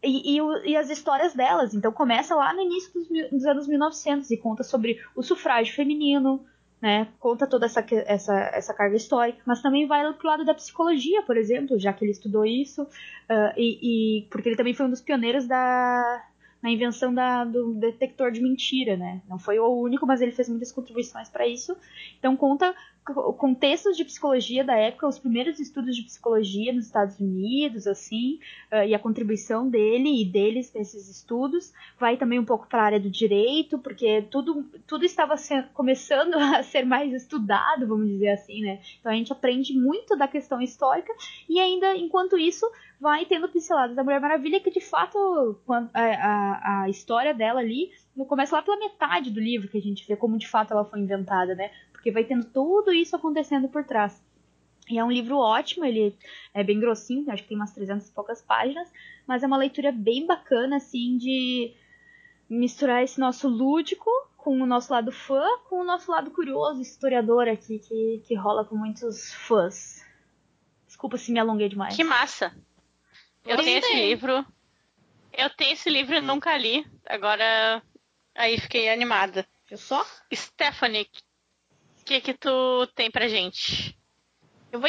e, e e as histórias delas. Então começa lá no início dos, dos anos 1900 e conta sobre o sufrágio feminino, né? Conta toda essa, essa, essa carga histórica, mas também vai pro lado da psicologia, por exemplo, já que ele estudou isso, uh, e, e, porque ele também foi um dos pioneiros da, na invenção da, do detector de mentira, né? Não foi o único, mas ele fez muitas contribuições para isso. Então conta contextos de psicologia da época, os primeiros estudos de psicologia nos Estados Unidos, assim, uh, e a contribuição dele e deles nesses estudos. Vai também um pouco para a área do direito, porque tudo, tudo estava começando a ser mais estudado, vamos dizer assim, né? Então a gente aprende muito da questão histórica e ainda, enquanto isso, vai tendo pinceladas da Mulher Maravilha, que de fato a, a, a história dela ali começa lá pela metade do livro que a gente vê como de fato ela foi inventada, né? Porque vai tendo tudo isso acontecendo por trás. E é um livro ótimo, ele é bem grossinho, acho que tem umas 300 e poucas páginas, mas é uma leitura bem bacana, assim, de misturar esse nosso lúdico com o nosso lado fã, com o nosso lado curioso, historiador aqui, que, que rola com muitos fãs. Desculpa se me alonguei demais. Que massa! Eu tenho esse livro. Eu tenho esse livro e nunca li. Agora aí fiquei animada. Eu só? Stephanie, que que tu tem pra gente? Eu vou,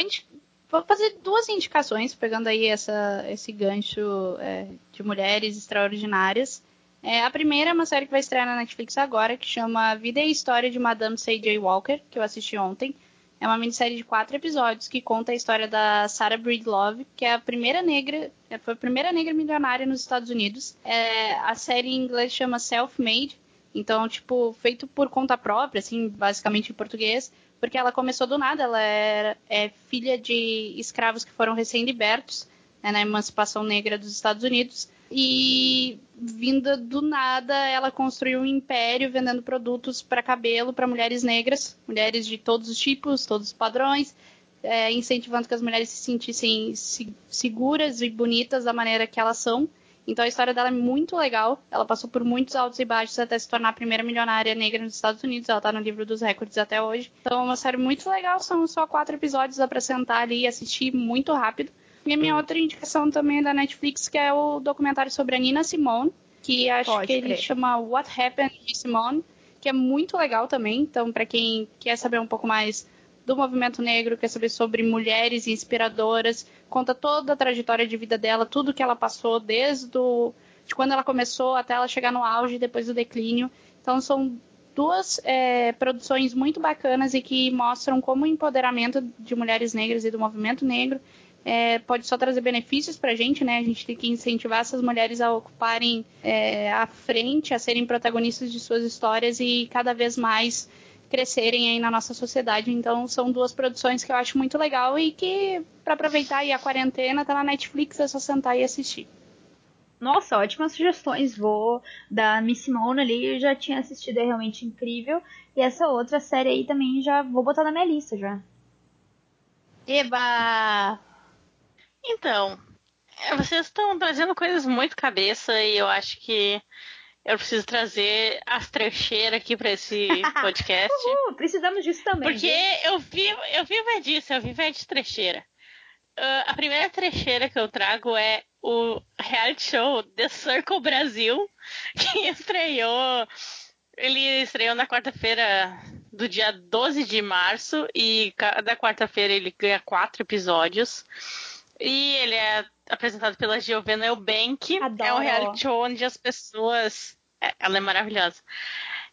vou fazer duas indicações, pegando aí essa, esse gancho é, de mulheres extraordinárias. É, a primeira é uma série que vai estrear na Netflix agora, que chama Vida e História de Madame C.J. Walker, que eu assisti ontem. É uma minissérie de quatro episódios que conta a história da Sarah Breedlove, que é a primeira negra, foi a primeira negra milionária nos Estados Unidos. É, a série em inglês chama Self-Made, então, tipo, feito por conta própria, assim, basicamente em português, porque ela começou do nada, ela era, é filha de escravos que foram recém-libertos né, na emancipação negra dos Estados Unidos. E vinda do nada, ela construiu um império vendendo produtos para cabelo para mulheres negras, mulheres de todos os tipos, todos os padrões, é, incentivando que as mulheres se sentissem seguras e bonitas da maneira que elas são. Então a história dela é muito legal. Ela passou por muitos altos e baixos até se tornar a primeira milionária negra nos Estados Unidos. Ela tá no livro dos recordes até hoje. Então é uma série muito legal. São só quatro episódios, dá pra sentar ali e assistir muito rápido. E a minha outra indicação também é da Netflix, que é o documentário sobre a Nina Simone, que acho Pode que ele chama What Happened to Simone, que é muito legal também. Então, para quem quer saber um pouco mais do movimento negro, quer saber sobre mulheres inspiradoras, conta toda a trajetória de vida dela, tudo que ela passou desde do, de quando ela começou até ela chegar no auge depois do declínio. Então são duas é, produções muito bacanas e que mostram como o empoderamento de mulheres negras e do movimento negro é, pode só trazer benefícios para a gente, né? A gente tem que incentivar essas mulheres a ocuparem é, a frente, a serem protagonistas de suas histórias e cada vez mais crescerem aí na nossa sociedade. Então são duas produções que eu acho muito legal e que para aproveitar aí a quarentena tá na Netflix, é só sentar e assistir. Nossa, ótimas sugestões. Vou da Miss Simone ali, eu já tinha assistido, é realmente incrível. E essa outra série aí também já vou botar na minha lista já. Eba! Então, é, vocês estão trazendo coisas muito cabeça e eu acho que eu preciso trazer as trecheiras aqui para esse podcast. Uhul, precisamos disso também. Porque eu vivo, eu vivo é disso, eu vivo é de trecheira. Uh, a primeira trecheira que eu trago é o reality show The Circle Brasil, que estreou. Ele estreou na quarta-feira do dia 12 de março e cada quarta-feira ele ganha quatro episódios. E ele é apresentado pela Giovanna Eubank. Adoro. É um reality show onde as pessoas ela é maravilhosa.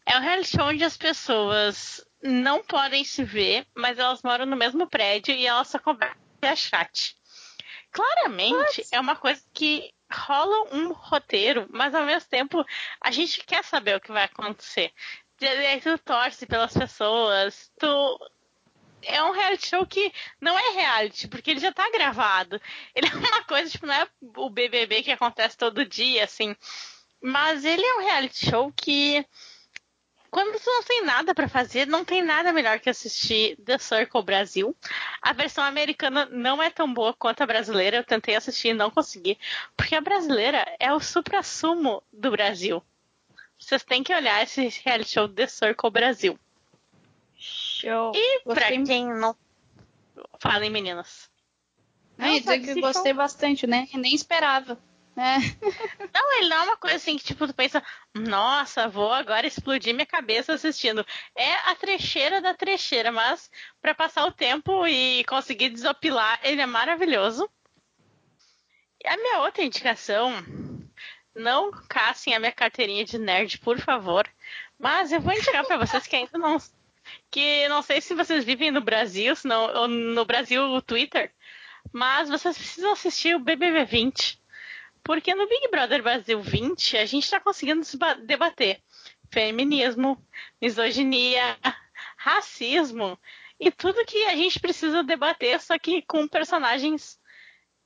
É um reality show onde as pessoas não podem se ver, mas elas moram no mesmo prédio e elas só conversam via chat. Claramente What? é uma coisa que rola um roteiro, mas ao mesmo tempo a gente quer saber o que vai acontecer. E aí tu torce pelas pessoas, tu é um reality show que não é reality, porque ele já tá gravado. Ele é uma coisa, tipo, não é o BBB que acontece todo dia, assim. Mas ele é um reality show que quando você não tem nada para fazer, não tem nada melhor que assistir The Circle Brasil. A versão americana não é tão boa quanto a brasileira. Eu tentei assistir e não consegui, porque a brasileira é o supra-sumo do Brasil. Vocês têm que olhar esse reality show The Circle Brasil. Show. E pra quem não. Falem, meninas. Não, ia dizer que gostei show. bastante, né? nem esperava. É. Não, ele não é uma coisa assim que, tipo, tu pensa, nossa, vou agora explodir minha cabeça assistindo. É a trecheira da trecheira, mas para passar o tempo e conseguir desopilar, ele é maravilhoso. E a minha outra indicação, não caçem a minha carteirinha de nerd, por favor. Mas eu vou indicar para vocês que ainda não. Que não sei se vocês vivem no Brasil, se não, ou no Brasil o Twitter, mas vocês precisam assistir o BBB 20 porque no Big Brother Brasil 20 a gente está conseguindo debater feminismo, misoginia, racismo e tudo que a gente precisa debater, só que com personagens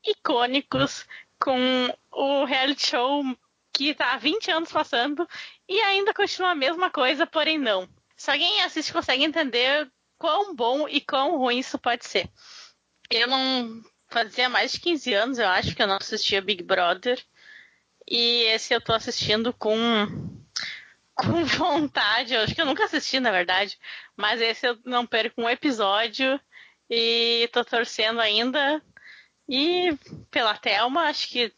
icônicos, com o reality show que está há 20 anos passando e ainda continua a mesma coisa, porém não. Se alguém assiste consegue entender quão bom e quão ruim isso pode ser. Eu não fazia mais de 15 anos, eu acho, que eu não assistia Big Brother. E esse eu tô assistindo com, com vontade. Eu acho que eu nunca assisti, na verdade. Mas esse eu não perco um episódio. E tô torcendo ainda. E pela Thelma, acho que.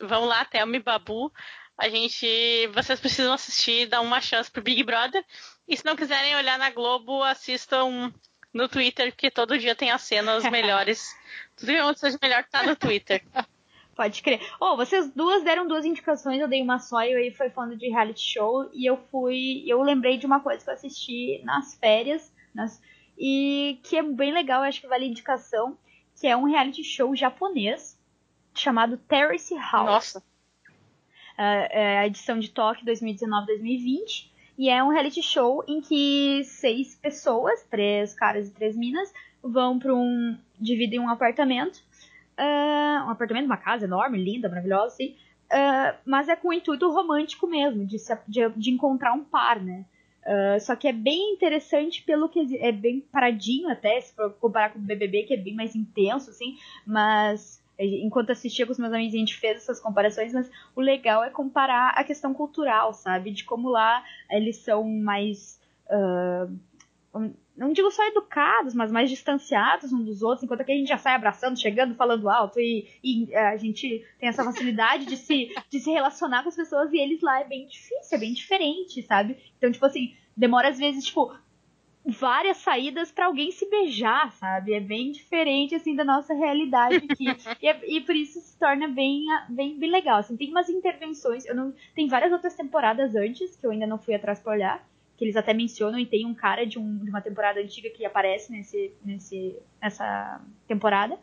Vamos lá, Thelma e Babu. A gente. Vocês precisam assistir, dar uma chance pro Big Brother. E se não quiserem olhar na Globo, assistam no Twitter, porque todo dia tem as cenas melhores. Tudo que acontece melhor tá no Twitter. Pode crer. Oh, vocês duas deram duas indicações, eu dei uma só e aí foi falando de reality show. E eu fui. Eu lembrei de uma coisa que eu assisti nas férias. Nas, e que é bem legal, acho que vale indicação. Que é um reality show japonês chamado Terrace House. Nossa. Uh, é a edição de Tóquio 2019-2020. E é um reality show em que seis pessoas, três caras e três minas, vão para um. dividem um apartamento. Uh, um apartamento, uma casa enorme, linda, maravilhosa, assim. Uh, mas é com o intuito romântico mesmo, de, se, de, de encontrar um par, né? Uh, só que é bem interessante pelo que é bem paradinho até, se comparar com o BBB, que é bem mais intenso, assim, mas enquanto assistia com os meus amigos, a gente fez essas comparações, mas o legal é comparar a questão cultural, sabe? De como lá eles são mais. Uh, não digo só educados, mas mais distanciados uns dos outros, enquanto que a gente já sai abraçando, chegando, falando alto, e, e a gente tem essa facilidade de se, de se relacionar com as pessoas, e eles lá é bem difícil, é bem diferente, sabe? Então, tipo assim, demora às vezes, tipo, várias saídas para alguém se beijar, sabe? É bem diferente, assim, da nossa realidade aqui. e, é, e, por isso se torna bem, bem, bem legal. Assim, tem umas intervenções, eu não, tem várias outras temporadas antes, que eu ainda não fui atrás pra olhar, que eles até mencionam, e tem um cara de, um, de uma temporada antiga que aparece nesse, nesse, nessa temporada.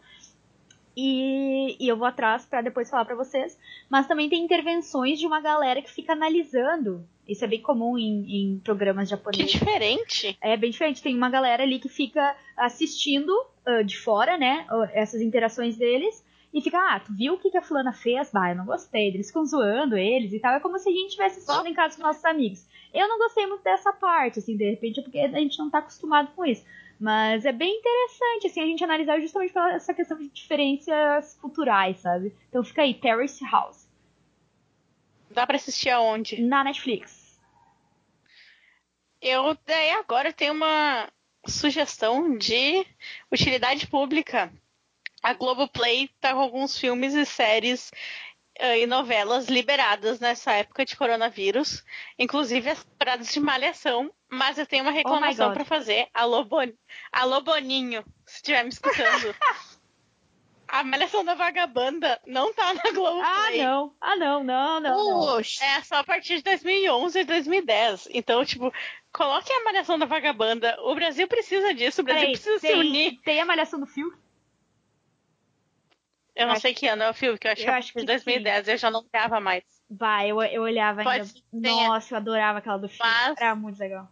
E, e, eu vou atrás para depois falar para vocês. Mas também tem intervenções de uma galera que fica analisando isso é bem comum em, em programas japoneses. Que diferente. É bem diferente. Tem uma galera ali que fica assistindo uh, de fora, né? Essas interações deles. E fica, ah, tu viu o que, que a fulana fez? Bah, eu não gostei. Eles ficam zoando eles e tal. É como se a gente estivesse assistindo em casa com nossos amigos. Eu não gostei muito dessa parte, assim, de repente, é porque a gente não tá acostumado com isso. Mas é bem interessante, assim, a gente analisar justamente pela essa questão de diferenças culturais, sabe? Então fica aí, Terrace House. Dá pra assistir aonde? Na Netflix. Eu daí agora tenho uma sugestão de utilidade pública. A Globoplay tá com alguns filmes e séries uh, e novelas liberadas nessa época de coronavírus, inclusive as temporadas de Malhação. Mas eu tenho uma oh reclamação oh para fazer. Alô, Bon... Alô, Boninho, se estiver me escutando. A Malhação da Vagabanda não tá na Globo Ah, não. Ah, não, não, não. Puxa. É só a partir de 2011 e 2010. Então, tipo, coloque a Malhação da Vagabanda. O Brasil precisa disso. O Brasil Peraí, precisa tem, se unir. Tem a Malhação do Fiuk? Eu, eu não sei que ano é o Fiuk. Eu acho eu que é acho que de 2010. Sim. Eu já não olhava mais. Vai, eu, eu olhava Pode ainda. Nossa, eu adorava aquela do Fiuk. Mas Era muito legal.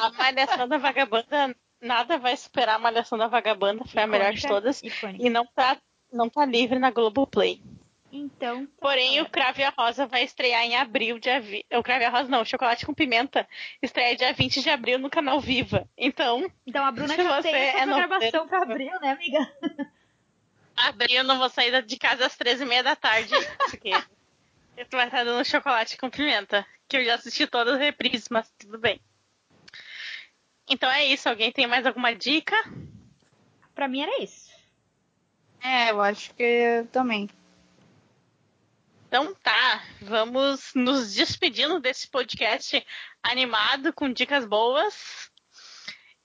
A Malhação da Vagabanda nada vai superar a Malhação da Vagabanda, foi Icônica, a melhor de todas. Icônica. E não tá não tá livre na Globoplay. Então. Tá Porém, o Crave a Rosa vai estrear em abril, dia. Vi... O Crave a Rosa não, o Chocolate com Pimenta estreia dia 20 de abril no canal Viva. Então. Então a Bruna já tem essa é programação pra abril, né, amiga? Abril eu não vou sair de casa às 13h30 da tarde. Porque tu vai estar dando chocolate com pimenta. Que eu já assisti todas as reprises, mas tudo bem. Então é isso. Alguém tem mais alguma dica? Pra mim era isso. É, eu acho que também. Então tá, vamos nos despedindo desse podcast animado com dicas boas.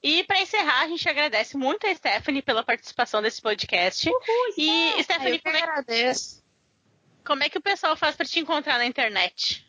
E para encerrar, a gente agradece muito a Stephanie pela participação desse podcast. Uhul, e Stephanie, Eu que como é, agradeço. como é que o pessoal faz para te encontrar na internet?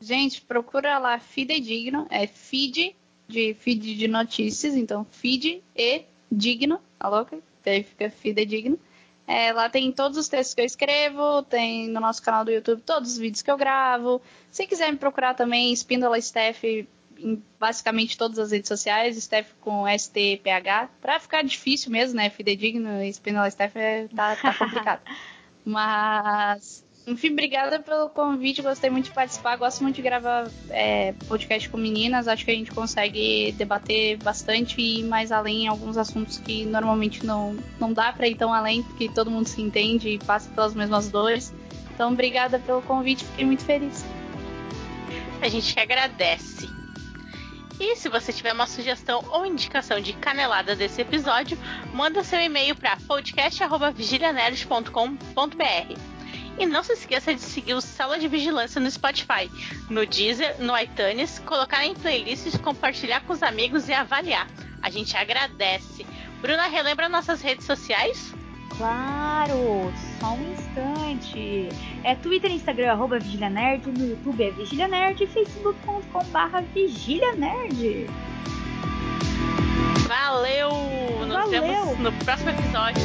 Gente, procura lá Fidedigno, é feed de feed de notícias, então feed e digno, a louca, fica fidedigno. É, lá tem todos os textos que eu escrevo, tem no nosso canal do YouTube todos os vídeos que eu gravo. Se quiser me procurar também, Espíndola Steph em basicamente todas as redes sociais, Steph com STPH, pra ficar difícil mesmo, né? Fidedigno e Espíndola Steph é, tá, tá complicado. Mas, enfim, obrigada pelo convite, gostei muito de participar, gosto muito de gravar é, podcast com meninas, acho que a gente consegue debater bastante e ir mais além em alguns assuntos que normalmente não, não dá pra ir tão além, porque todo mundo se entende e passa pelas mesmas dores. Então, obrigada pelo convite, fiquei muito feliz. A gente agradece. E se você tiver uma sugestão ou indicação de canelada desse episódio, manda seu e-mail para podcast@vigilianerd.com.br. E não se esqueça de seguir o Sala de Vigilância no Spotify, no Deezer, no iTunes, colocar em playlists, compartilhar com os amigos e avaliar. A gente agradece. Bruna, relembra nossas redes sociais? Claro, só um instante. É Twitter e Instagram, arroba Vigília Nerd, no YouTube é Vigília Nerd e facebook.com barra Vigília Nerd. Valeu! Nos Valeu. vemos no próximo episódio.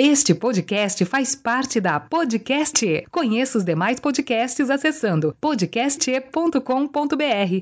Este podcast faz parte da Podcast. E. Conheça os demais podcasts acessando podcast.com.br.